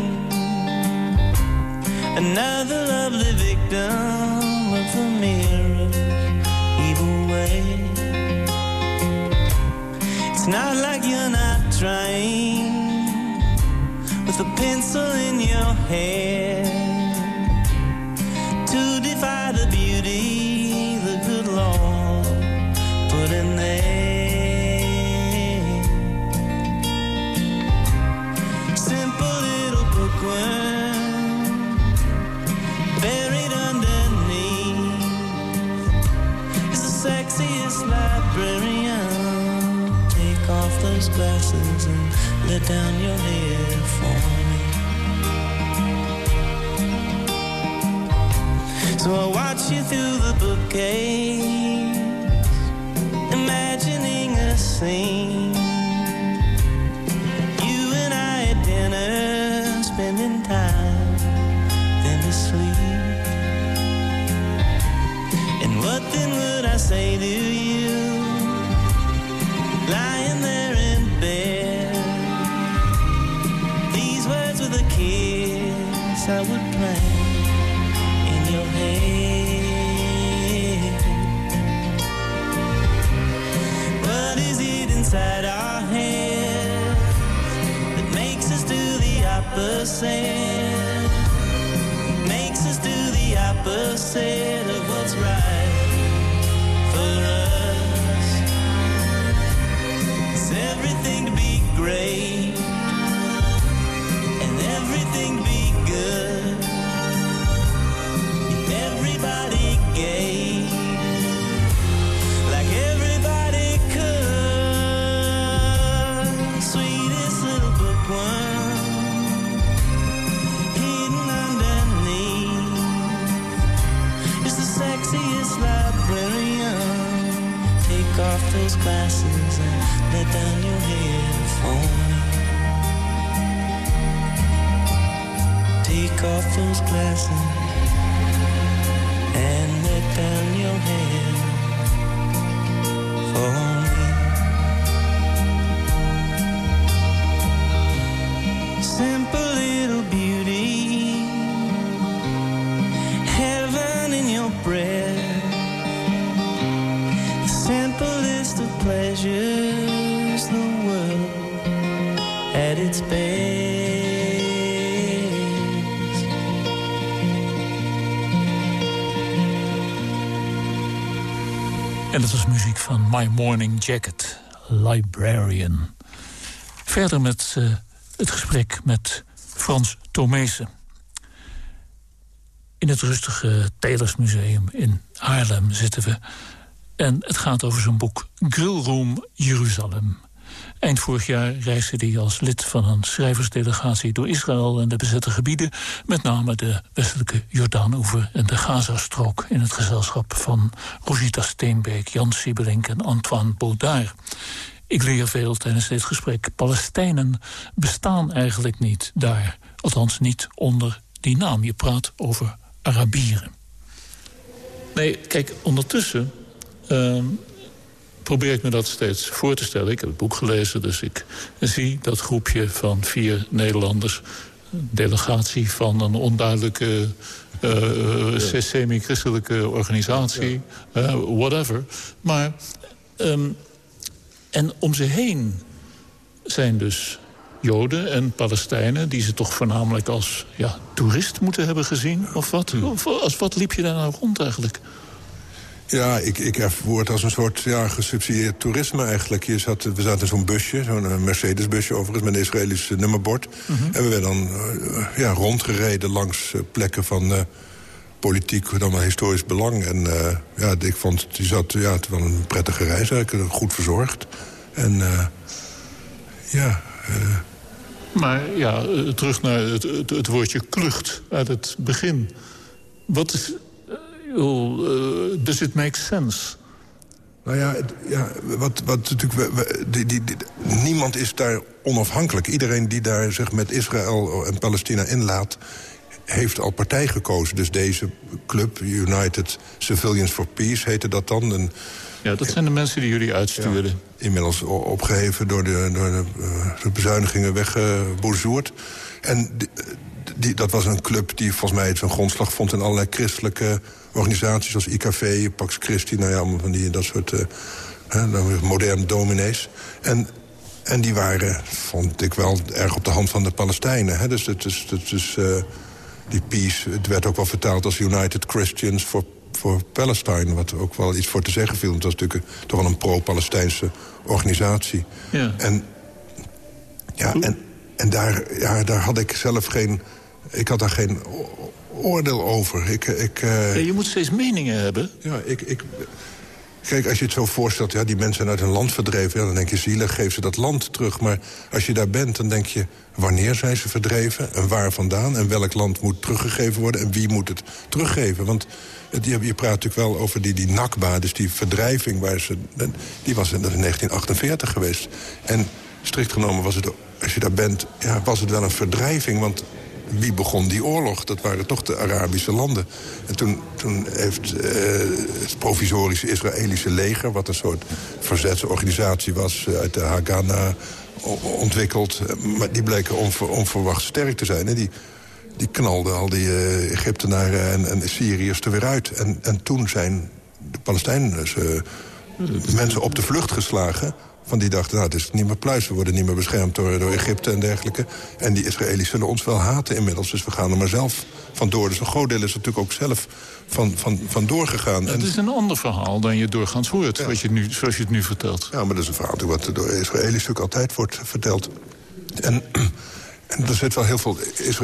Another lovely victim of the mirror evil way. It's not like you're not trying With a pencil in your hair glasses and let down your hair for me. So I watch you through the bookcase Imagining a scene. You and I at dinner Spending time Then to sleep And what then would I say to you kiss I would plant in your head What is it inside our heads That makes us do the opposite? Makes us do the opposite Take off those glasses and let down your head. My Morning Jacket, Librarian. Verder met eh, het gesprek met Frans Tomezen. In het rustige Taylorsmuseum in Haarlem zitten we. En het gaat over zijn boek Grillroom Jeruzalem. Eind vorig jaar reisde hij als lid van een schrijversdelegatie door Israël en de bezette gebieden, met name de westelijke Jordaanoever en de Gazastrook, in het gezelschap van Rosita Steenbeek, Jan Siebelink en Antoine Baudard. Ik leer veel tijdens dit gesprek. Palestijnen bestaan eigenlijk niet daar, althans niet onder die naam. Je praat over Arabieren. Nee, kijk, ondertussen ehm, probeer ik me dat steeds voor te stellen. Ik heb het boek gelezen, dus ik zie dat groepje van vier Nederlanders... een delegatie van een onduidelijke uh, semi-christelijke organisatie, uh, whatever. Maar, um, en om ze heen zijn dus Joden en Palestijnen... die ze toch voornamelijk als ja, toerist moeten hebben gezien, of wat? Of, als wat liep je daar nou rond eigenlijk? Ja, ik, ik ervoer het als een soort ja, gesubsidieerd toerisme eigenlijk. Je zat, we zaten in zo'n busje, zo'n Mercedes-busje overigens... met een Israëlisch nummerbord. En we werden dan uh, ja, rondgereden langs plekken van uh, politiek... dan wel historisch belang. En ja, ik vond, die zat, ja, het was een prettige reis eigenlijk, goed verzorgd. En ja... maar ja, terug naar het, het, het woordje klucht uit het begin. Wat is Uh, does it make sense? Nou ja, ja wat, wat natuurlijk, we, die, die, die, niemand is daar onafhankelijk. Iedereen die daar zich met Israël en Palestina inlaat... heeft al partij gekozen. Dus deze club, United Civilians for Peace, heette dat dan. En, ja, dat zijn de mensen die jullie uitstuurden. Ja, inmiddels opgeheven door de, door de, de bezuinigingen weggebourgeoerd. en die, dat was een club die volgens mij zijn grondslag vond... in allerlei christelijke organisaties zoals IKV, Pax Christi... nou ja, allemaal van die, dat soort uh, moderne dominees. En, en die waren, vond ik wel, erg op de hand van de Palestijnen. Hè? Dus, het is, het is, uh, die peace, het werd ook wel vertaald als United Christians for voor Palestine, wat ook wel iets voor te zeggen viel. Het was natuurlijk toch wel een pro-Palestijnse organisatie. Ja. En, ja, en, en daar, ja, daar had ik zelf geen... Ik had daar geen oordeel over. Ik, ik, uh... ja, je moet steeds meningen hebben. Ja, ik, ik... Kijk, als je het zo voorstelt, ja, die mensen zijn uit hun land verdreven... Ja, dan denk je, zielig, geef ze dat land terug. Maar als je daar bent, dan denk je... wanneer zijn ze verdreven en waar vandaan... en welk land moet teruggegeven worden en wie moet het teruggeven. Want je, je praat natuurlijk wel over die, die Nakba, dus die verdrijving... Waar ze, die was in 1948 geweest. En strikt genomen was het, als je daar bent, ja, was het wel een verdrijving... want wie begon die oorlog? Dat waren toch de Arabische landen. En toen, toen heeft uh, het provisorische Israëlische leger... wat een soort verzetsorganisatie was uh, uit de Haganah ontwikkeld. Maar die bleken onver, onverwacht sterk te zijn. En die, die knalden al die uh, Egyptenaren en, en Syriërs er weer uit. En, en toen zijn de Palestijnse mensen op de vlucht geslagen van die dachten, nou, het is niet meer pluis. We worden niet meer beschermd door, door Egypte en dergelijke. En die Israëli's zullen ons wel haten inmiddels. Dus we gaan er maar zelf vandoor. Dus een groot deel is natuurlijk ook zelf van, van, van doorgegaan. Het is een ander verhaal dan je doorgaans hoort, ja. wat je nu, zoals je het nu vertelt. Ja, maar dat is een verhaal wat door Israëli's natuurlijk altijd wordt verteld. En... En er zit wel heel veel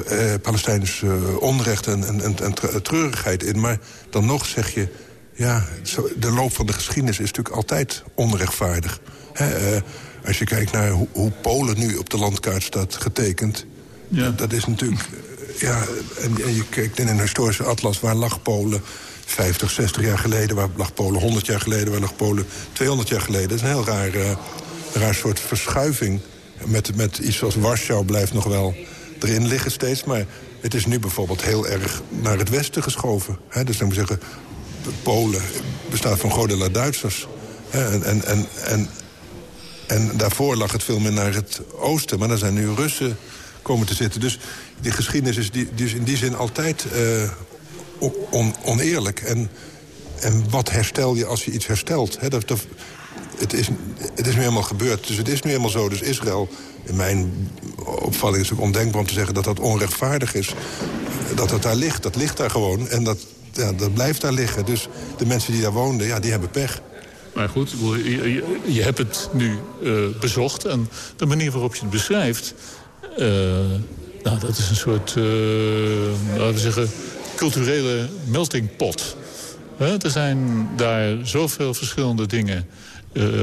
eh, Palestijns uh, onrecht en, en, en treurigheid in. Maar dan nog zeg je... ja, de loop van de geschiedenis is natuurlijk altijd onrechtvaardig. He, uh, als je kijkt naar hoe, hoe, Polen nu op de landkaart staat getekend... Ja. Dat, is natuurlijk... Uh, ja, en, en, je kijkt in een historische atlas... waar lag Polen 50, 60 jaar geleden... waar lag Polen 100 jaar geleden... waar lag Polen 200 jaar geleden. Dat is een heel raar, uh, raar soort verschuiving. Met, met iets zoals Warschau blijft nog wel erin liggen steeds. Maar het is nu bijvoorbeeld heel erg naar het westen geschoven. Hè? Dus dan moet ik zeggen, Polen bestaat van Godela Duitsers. En, en, en, en, en daarvoor lag het veel meer naar het oosten. Maar dan zijn nu Russen komen te zitten. Dus die geschiedenis is is in die zin altijd eh, on, oneerlijk. En, en wat herstel je als je iets herstelt? Dat, het, is, het is nu helemaal gebeurd. Dus het is nu helemaal zo. Dus Israël, in mijn opvatting is het ondenkbaar om te zeggen... dat dat onrechtvaardig is. Dat dat daar ligt, dat ligt daar gewoon. En dat, ja, dat blijft daar liggen. Dus de mensen die daar woonden, ja, die hebben pech. Maar goed, je, je, je hebt het nu uh, bezocht. En de manier waarop je het beschrijft... Uh, nou, dat is een soort, uh, laten we zeggen, culturele melting pot. er zijn daar zoveel verschillende dingen...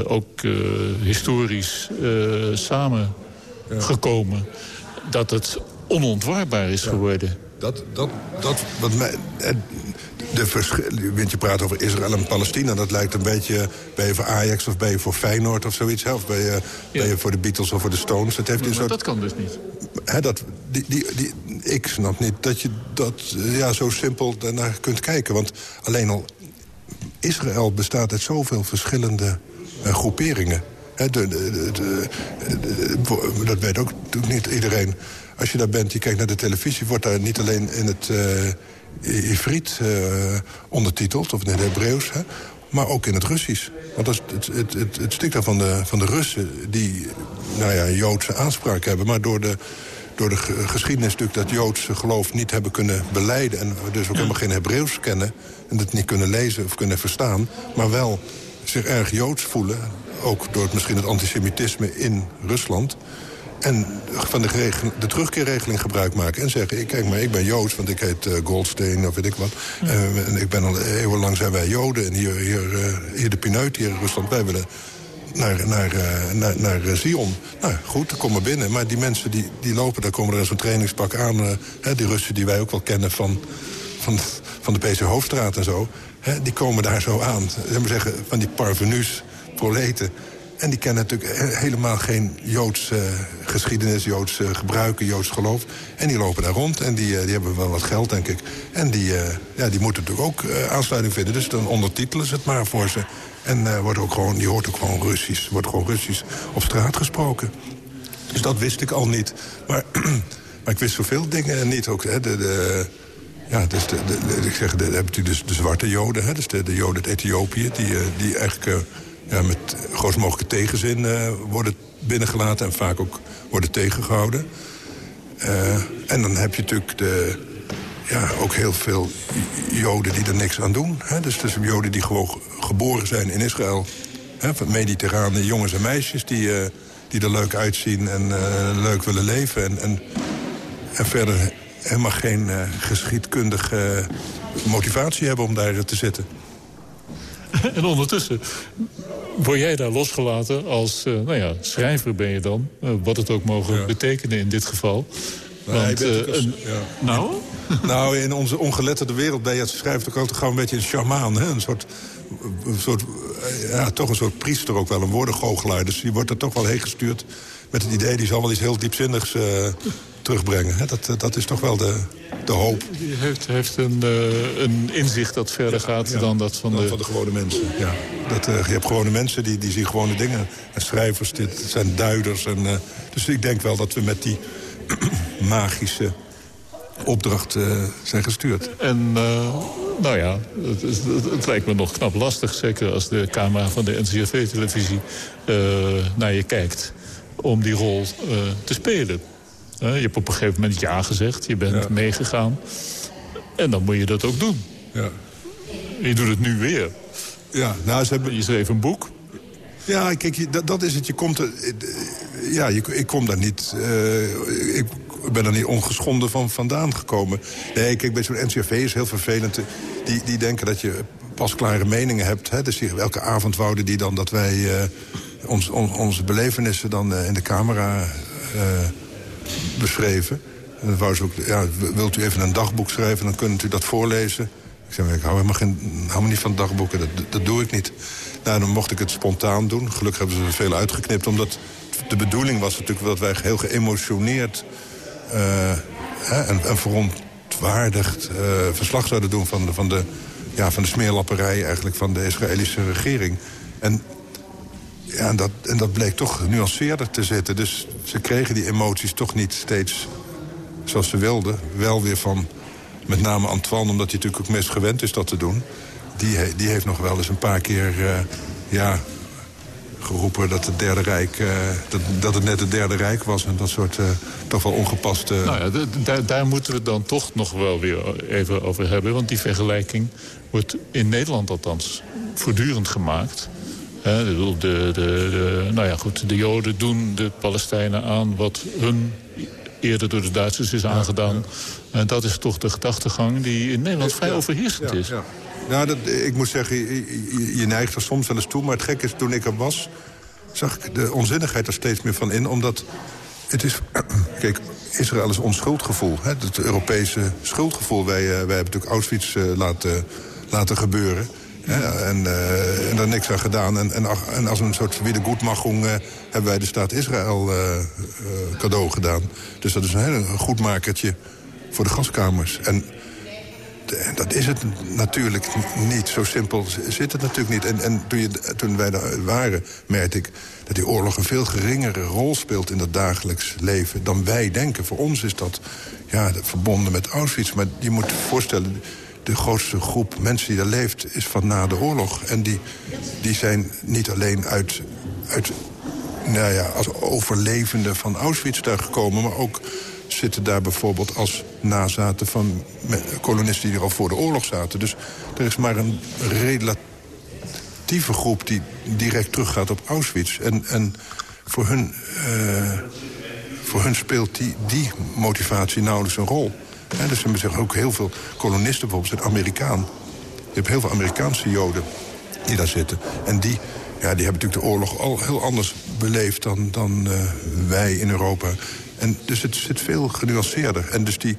ook historisch samengekomen... dat het onontwaarbaar is geworden. Dat, dat, dat, wat mij, de verschil, je praat over Israël en Palestina. Dat lijkt een beetje, ben je voor Ajax of ben je voor Feyenoord of zoiets. Of ben je, ben je voor de Beatles of voor de Stones. Dat, heeft maar, een soort, dat kan dus niet. Hè, dat, die, die, die, ik snap niet dat je dat ja, zo simpel daarnaar kunt kijken. Want alleen al Israël bestaat uit zoveel verschillende uh, groeperingen. Hè, de, de, de, dat weet ook niet iedereen. Als je daar bent, je kijkt naar de televisie... wordt daar niet alleen in het... Uh, Ivriet uh, ondertiteld, of in het Hebreeuws... Hè, maar ook in het Russisch. Want dat is het, het, het, van de, van de Russen... die nou ja, Joodse aanspraak hebben... maar door de, door de geschiedenis natuurlijk dat Joodse geloof niet hebben kunnen beleiden... en dus ook helemaal geen Hebreeuws kennen... en het niet kunnen lezen of kunnen verstaan... maar wel zich erg Joods voelen... ook door het, misschien het antisemitisme in Rusland... En van de, de terugkeerregeling gebruik maken. En zeggen, kijk maar, ik ben Joods, want ik heet uh, Goldstein of weet ik wat. Uh, en ik ben al eeuwenlang zijn wij Joden. En hier, hier, uh, hier de Pineut, hier in Rusland, wij willen naar, naar, naar, naar Zion. Nou, goed, dan komen we binnen. Maar die mensen die, die lopen, daar komen er in zo'n trainingspak aan. Hè, die Russen die wij ook wel kennen van, van, van de PC Hoofdstraat en zo. Hè, die komen daar zo aan. Zeg zeggen, van die parvenus, proleten en die kennen natuurlijk helemaal geen Joods uh, geschiedenis, Joods uh, gebruiken, Joods geloof. En die lopen daar rond en die, uh, die hebben wel wat geld, denk ik. En die, ja, die moeten natuurlijk ook aansluiting vinden. Dus dan ondertitelen ze het maar voor ze. En wordt ook gewoon, die hoort ook gewoon Russisch. Wordt gewoon Russisch op straat gesproken. Dus dat wist ik al niet. Maar, maar ik wist zoveel dingen niet. Ook, hè, de, de, ja, dus de, ik zeg, de, hebben natuurlijk dus de zwarte Joden, hè, dus de, de Joden uit Ethiopië, die, die eigenlijk ja, met grootst mogelijke tegenzin uh, worden binnengelaten... en vaak ook worden tegengehouden. Uh, en dan heb je natuurlijk de, ja, ook heel veel Joden die er niks aan doen. Hè? Dus dus Joden die gewoon geboren zijn in Israël. Hè? Mediterrane jongens en meisjes die, uh, die er leuk uitzien en leuk willen leven. En, en, en verder helemaal geen geschiedkundige motivatie hebben om daar te zitten. En ondertussen word jij daar losgelaten als uh, nou ja, schrijver ben je dan. Uh, wat het ook mogen ja. betekenen in dit geval. Want, uh, een, ja. Nou? nou, in onze ongeletterde wereld ben je als schrijver ook altijd gewoon een beetje een shamaan. Hè? Een soort, een soort, ja, toch een soort priester ook wel, een woordengoochelaar. Dus die wordt er toch wel heen gestuurd met het idee... die zal wel iets heel diepzinnigs terugbrengen. Hè? Dat, dat is toch wel de, de hoop. Die heeft, heeft een, uh, een inzicht dat verder ja, gaat ja, dan dat van, dan de... van de gewone mensen. Ja. Dat, uh, je hebt gewone mensen die, die zien gewone dingen. En schrijvers, dit zijn duiders. En, uh, dus ik denk wel dat we met die magische opdracht zijn gestuurd. En nou ja, het, het, het, lijkt me nog knap lastig. Zeker als de camera van de NCRV-televisie naar je kijkt. Om die rol te spelen. Je hebt op een gegeven moment ja gezegd. Je bent ja. meegegaan. En dan moet je dat ook doen. Ja. Je doet het nu weer. Ja, nou, ze hebben... Je schreef een boek. Ja, kijk, dat, dat is het. Je komt er, ja, je, ik kom daar niet... Uh, ik ben er niet ongeschonden van vandaan gekomen. Nee, kijk, bij zo'n NCRV is heel vervelend. Die, die denken dat je pasklare meningen hebt. Hè? Dus die, elke avond wouden die dan dat wij uh, ons, on, onze belevenissen dan uh, in de camera beschreven. Wou ze ook, ja, wilt u even een dagboek schrijven, dan kunt u dat voorlezen. Ik zei, ik hou helemaal, geen, hou me niet van dagboeken, dat, dat doe ik niet. Nou, dan mocht ik het spontaan doen. Gelukkig hebben ze er veel uitgeknipt, omdat de bedoeling was natuurlijk... dat wij heel geëmotioneerd eh, hè, en, en verontwaardigd eh, verslag zouden doen van de, van, de, ja, van de smeerlapperij eigenlijk van de Israëlische regering. En, ja, en, dat, en dat bleek toch genuanceerder te zitten. Dus ze kregen die emoties toch niet steeds zoals ze wilden. Wel weer van met name Antoine, omdat hij natuurlijk ook meest gewend is dat te doen. Die, die heeft nog wel eens een paar keer eh, ja, geroepen dat het Derde Rijk, eh, dat, dat het net het Derde Rijk was. En dat soort eh, toch wel ongepaste... Nou ja, daar, daar moeten we het dan toch nog wel weer even over hebben. Want die vergelijking wordt in Nederland althans voortdurend gemaakt. De, de, de, nou ja, goed, de Joden doen de Palestijnen aan wat hun eerder door de Duitsers is aangedaan. En dat is toch de gedachtegang die in Nederland vrij overheersend is. Ja. Nou, dat, ik moet zeggen, je, neigt er soms wel eens toe. Maar het gekke is, toen ik er was, zag ik de onzinnigheid er steeds meer van in. Omdat het is... Kijk, Israël is ons schuldgevoel. Hè, het Europese schuldgevoel. Wij, eh, wij hebben natuurlijk Auschwitz eh, laten, laten gebeuren. En, eh, en daar niks aan gedaan. En, en, en als een soort wiedergoedmachung... eh hebben wij de staat Israël eh, cadeau gedaan. Dus dat is een heel goedmakertje voor de gaskamers. En dat is het natuurlijk niet. Zo simpel zit het natuurlijk niet. En, en toen, wij daar waren, merkte ik dat die oorlog een veel geringere rol speelt in het dagelijks leven dan wij denken. Voor ons is dat ja, verbonden met Auschwitz. Maar je moet je voorstellen, de grootste groep mensen die daar leeft is van na de oorlog. En die, die zijn niet alleen uit, uit nou ja, als overlevenden van Auschwitz daar gekomen... maar ook zitten daar bijvoorbeeld als nazaten van kolonisten die er al voor de oorlog zaten. Dus er is maar een relatieve groep die direct teruggaat op Auschwitz. En, en voor, hun, eh, voor hun speelt die, die motivatie nauwelijks een rol. Dus we zeggen ook heel veel kolonisten bijvoorbeeld zijn Amerikaan. Je hebt heel veel Amerikaanse Joden die daar zitten. En die, ja, die hebben natuurlijk de oorlog al heel anders beleefd dan, dan eh, wij in Europa. En dus het zit veel genuanceerder. En dus, die,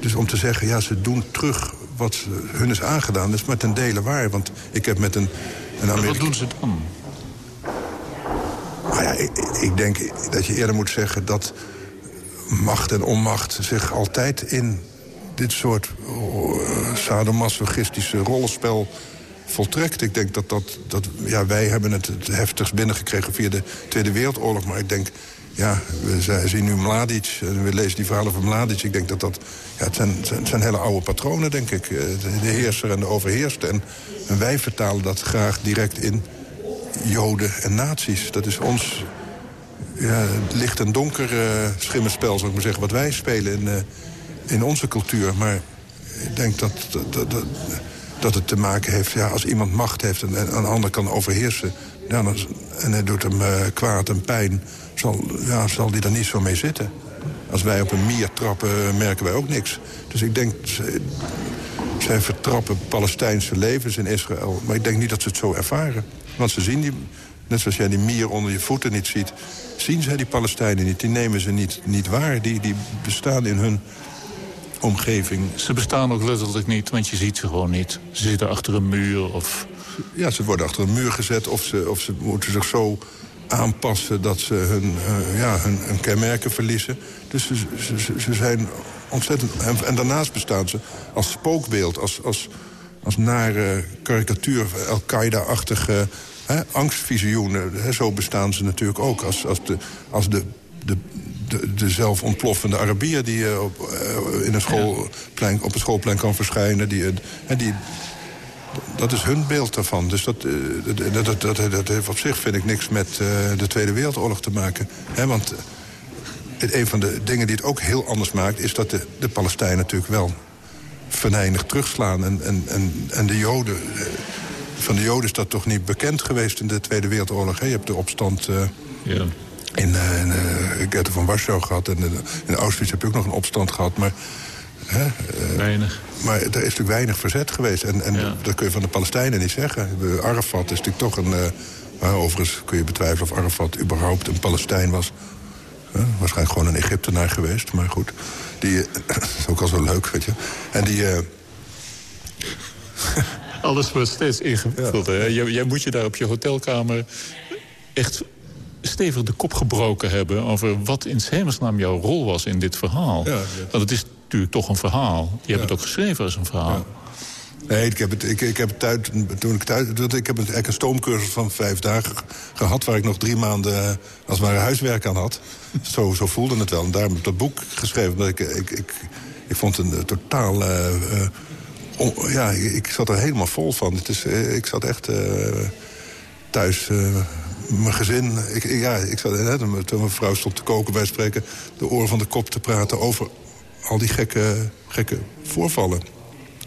dus om te zeggen, ja, ze doen terug wat hun is aangedaan... dat is maar ten dele waar. Want ik heb met een, een Maar Amerika- wat doen ze dan? nou ja, ik, ik denk dat je eerder moet zeggen dat macht en onmacht zich altijd in dit soort uh, sadomasochistische rollenspel voltrekt. Ik denk dat dat, dat ja, wij hebben het het heftigst binnengekregen via de Tweede Wereldoorlog. Maar ik denk, ja, we zien nu Mladic en we lezen die verhalen van Mladic. Ik denk dat dat, ja, het zijn, zijn, hele oude patronen, denk ik. Eh, De, heerser en de overheerste. En wij vertalen dat graag direct in Joden en nazi's. Dat is ons ja, licht en donker eh schimmenspel, zou ik maar zeggen, wat wij spelen in, eh, in onze cultuur. Maar ik denk dat, dat, dat, dat- het te maken heeft, ja, als iemand macht heeft en, en een ander kan overheersen, dan, en hij doet hem eh, kwaad en pijn, zal, ja, zal die er niet zo mee zitten. Als wij op een mier trappen, merken wij ook niks. Dus ik denk, zij vertrappen Palestijnse levens in Israël. Maar ik denk niet dat ze het zo ervaren. Want ze zien die, net zoals jij die mier onder je voeten niet ziet... zien zij die Palestijnen niet, die nemen ze niet, niet waar. Die, die bestaan in hun omgeving. Ze bestaan ook letterlijk niet, want je ziet ze gewoon niet. Ze zitten achter een muur of... Ja, ze worden achter een muur gezet of ze, of ze moeten zich zo aanpassen... dat ze hun, eh, ja, hun, hun kenmerken verliezen. Dus ze, ze, ze- ze zijn ontzettend... En, en daarnaast bestaan ze als spookbeeld, als, als, als nare karikatuur... Al-Qaeda-achtige angstvisioenen. Hè, zo bestaan ze natuurlijk ook als, als de... Als de de, de, de zelfontploffende Arabier die eh, op, eh, in een schoolplein, op een schoolplein kan verschijnen. Die, eh, hè, die, dat is hun beeld daarvan. Dus dat, dat, dat, dat, dat heeft op zich, vind ik, niks met de Tweede Wereldoorlog te maken. Hè, want een van de dingen die het ook heel anders maakt... is dat de, de Palestijnen natuurlijk wel venijnig terugslaan. En, en, en, en de Joden... eh, van de Joden is dat toch niet bekend geweest in de Tweede Wereldoorlog. Hè? Je hebt de opstand... eh, Ja. in eh, in, eh, Ghetto van Warschau gehad. En in, Auschwitz heb je ook nog een opstand gehad. Maar, hè, eh, Weinig. maar er is natuurlijk weinig verzet geweest. En, en dat kun je van de Palestijnen niet zeggen. Arafat is natuurlijk toch een... eh, maar overigens kun je betwijfelen of Arafat überhaupt een Palestijn was. Waarschijnlijk gewoon een Egyptenaar geweest. Maar goed, die eh, is ook al zo leuk, weet je. En die... Alles wordt steeds hè? Jij, jij moet je daar op je hotelkamer echt stevig de kop gebroken hebben... over wat in hemelsnaam jouw rol was in dit verhaal. Ja, Want het is natuurlijk toch een verhaal. Je hebt het ook geschreven als een verhaal. Nee, ik heb het, ik, ik heb het toen ik thuis, ik heb een, eigenlijk een stoomcursus van vijf dagen ge- gehad... waar ik nog drie maanden eh, als het ware huiswerk aan had. Zo, zo voelde het wel. En daarom heb ik dat boek geschreven. Omdat ik, ik, ik, ik vond het een eh, totaal... eh, on- ja, ik, zat er helemaal vol van. Het is, eh, ik zat echt eh, thuis... eh, mijn gezin, ik, ja, ik zat, hè, toen mijn vrouw stond te koken bij spreken... de oren van de kop te praten over al die gekke, gekke voorvallen.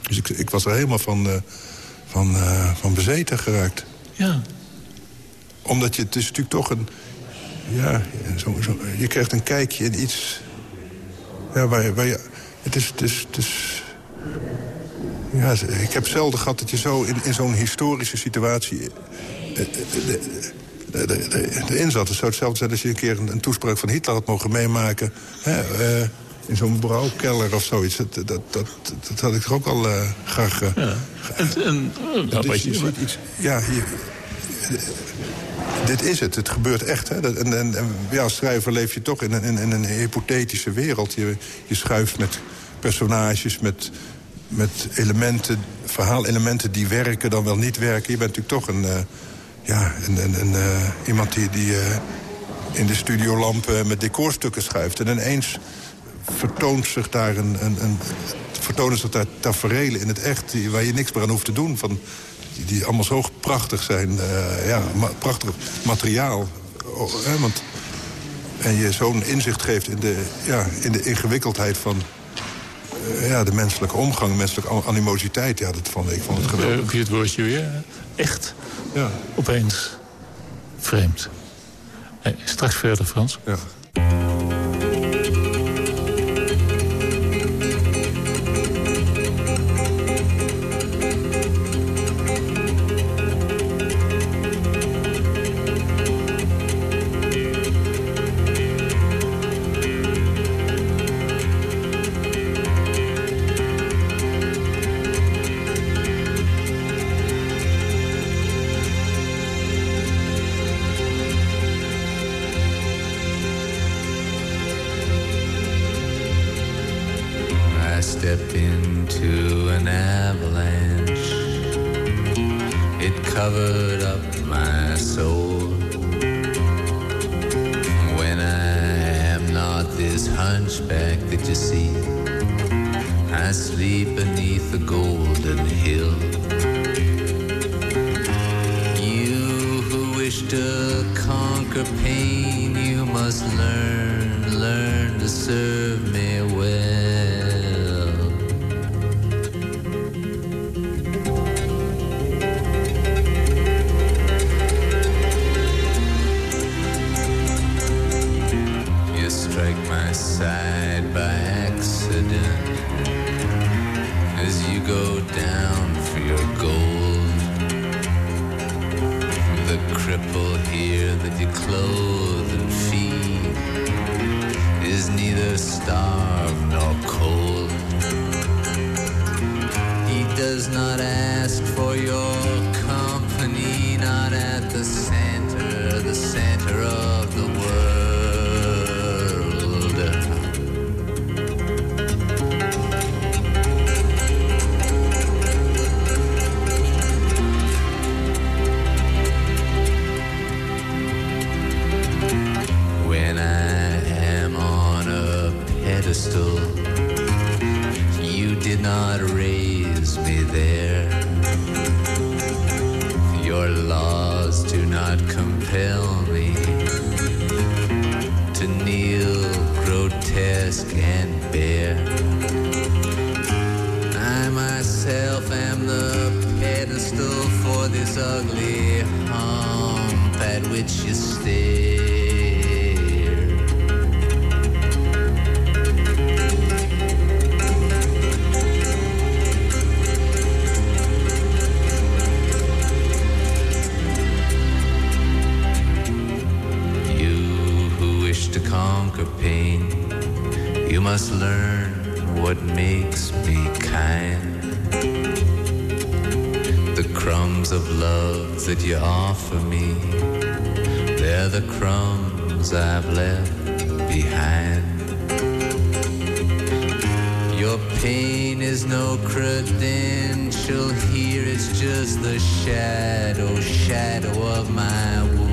Dus ik, ik was er helemaal van, van, van bezeten geraakt. Ja. Omdat je, het is natuurlijk toch een... Ja, zo, zo, je krijgt een kijkje in iets... Ja, waar, je- waar je... Het is... Het is, het is ja, ik heb zelden gehad dat je zo in, in zo'n historische situatie... eh, eh, de- erin zat. Het zou hetzelfde zijn als je een keer een, een toespraak van Hitler had mogen meemaken. Hè, eh, in zo'n brouwkelder of zoiets. Dat, dat, dat, dat had ik toch ook al eh, graag... eh, En, en, eh, dat is, iets, ja, je, dit is het. Het gebeurt echt. Hè? Dat- En, en, en ja, als schrijver leef je toch in een, in, in een hypothetische wereld. Je, je schuift met personages, met, met elementen, verhaalelementen die werken dan wel niet werken. Je bent natuurlijk toch een, eh, ja, een, een, eh, iemand die, die eh, in de studiolamp eh, met decorstukken schuift. En ineens vertoont zich daar een, een, een, vertonen zich daar taferelen in het echt... Die, waar je niks meer aan hoeft te doen. Van, die, die allemaal zo prachtig zijn. ja, prachtig materiaal. Oh, want, en je zo'n inzicht geeft in de, ja, in de ingewikkeldheid van... eh, ja, de menselijke omgang, menselijke animositeit. Ja, dat vond ik vond het Eh, geweldig. Je het woordje weer? Echt. Ja. Opeens. Vreemd. Nee, straks verder, Frans. Ja. Hunchback that you see, I sleep beneath the golden hill. You who wish to conquer pain, you must learn, learn to serve me starved nor cold. He does not ask conquer pain, you must learn what makes me kind. The crumbs of love that you offer me, They're the crumbs I've left behind. Your pain is no credential here, it's just the shadow, shadow of my.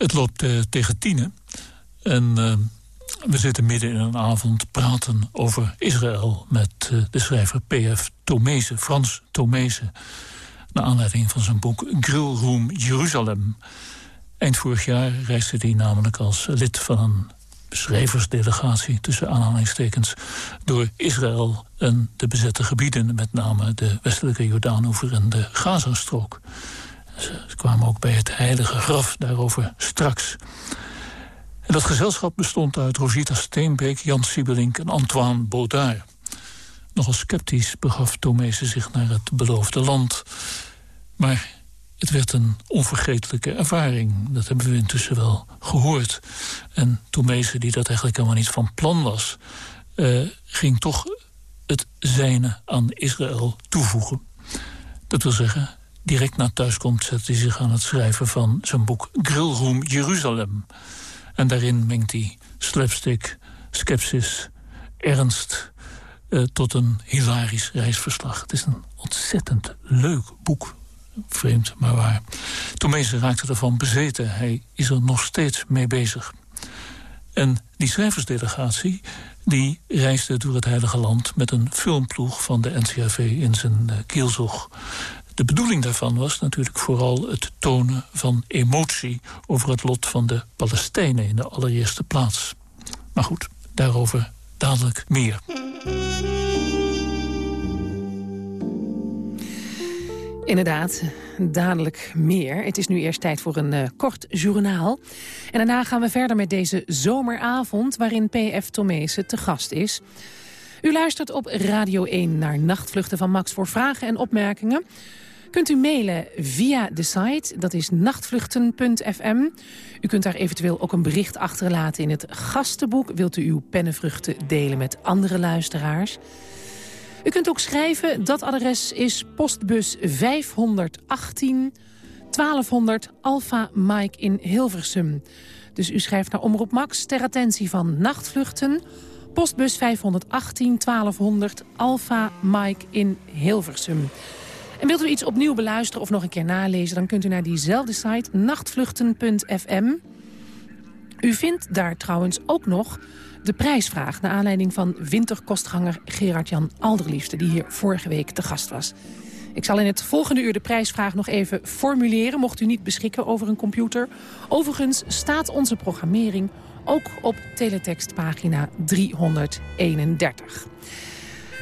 Het loopt eh, tegen tienen. En eh, we zitten midden in een avond praten over Israël... met eh, de schrijver P.F. Tomezen, Frans Tomezen... naar aanleiding van zijn boek Grill Room Jeruzalem. Eind vorig jaar reisde hij namelijk als lid van een schrijversdelegatie... tussen aanhalingstekens door Israël en de bezette gebieden... met name de westelijke Jordaanoever en de Gazastrook. Ze kwamen ook bij het heilige graf, daarover straks. En dat gezelschap bestond uit Rosita Steenbeek, Jan Siebelink en Antoine Baudard. Nogal sceptisch begaf Tomezen zich naar het beloofde land. Maar het werd een onvergetelijke ervaring. Dat hebben we intussen wel gehoord. En Tomezen, die dat eigenlijk helemaal niet van plan was... eh, ging toch het zijne aan Israël toevoegen. Dat wil zeggen, direct na thuiskomst zette hij zich aan het schrijven van zijn boek Grillroom Jeruzalem. En daarin mengt hij slapstick, skepsis, ernst eh, tot een hilarisch reisverslag. Het is een ontzettend leuk boek. Vreemd, maar waar. Tomezen raakte ervan bezeten. Hij is er nog steeds mee bezig. En die schrijversdelegatie die reisde door het Heilige Land... met een filmploeg van de NCRV in zijn uh, kielzog. De bedoeling daarvan was natuurlijk vooral het tonen van emotie... over het lot van de Palestijnen in de allereerste plaats. Maar goed, daarover dadelijk meer. Inderdaad, dadelijk meer. Het is nu eerst tijd voor een uh, kort journaal. En daarna gaan we verder met deze zomeravond... waarin P.F. Tomezen te gast is. U luistert op Radio 1 naar Nachtvluchten van Max voor vragen en opmerkingen. Kunt u mailen via de site, dat is nachtvluchten.fm. U kunt daar eventueel ook een bericht achterlaten in het gastenboek. Wilt u uw pennenvruchten delen met andere luisteraars? U kunt ook schrijven, dat adres is postbus 518 1200 Alpha Mike in Hilversum. Dus u schrijft naar Omroep Max ter attentie van nachtvluchten... postbus 518 1200 Alpha Mike in Hilversum. En wilt u iets opnieuw beluisteren of nog een keer nalezen... dan kunt u naar diezelfde site nachtvluchten.fm. U vindt daar trouwens ook nog de prijsvraag... naar aanleiding van winterkostganger Gerard-Jan Alderliefste... die hier vorige week te gast was. Ik zal in het volgende uur de prijsvraag nog even formuleren... mocht u niet beschikken over een computer. Overigens staat onze programmering ook op teletextpagina 331.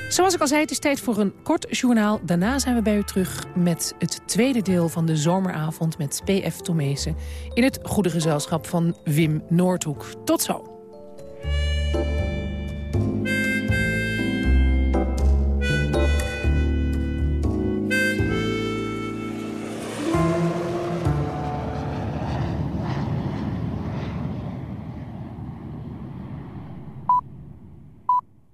Zoals ik al zei, het is tijd voor een kort journaal. Daarna zijn we bij u terug met het tweede deel van de zomeravond met PF Tomezen... in het goede gezelschap van Wim Noordhoek. Tot zo.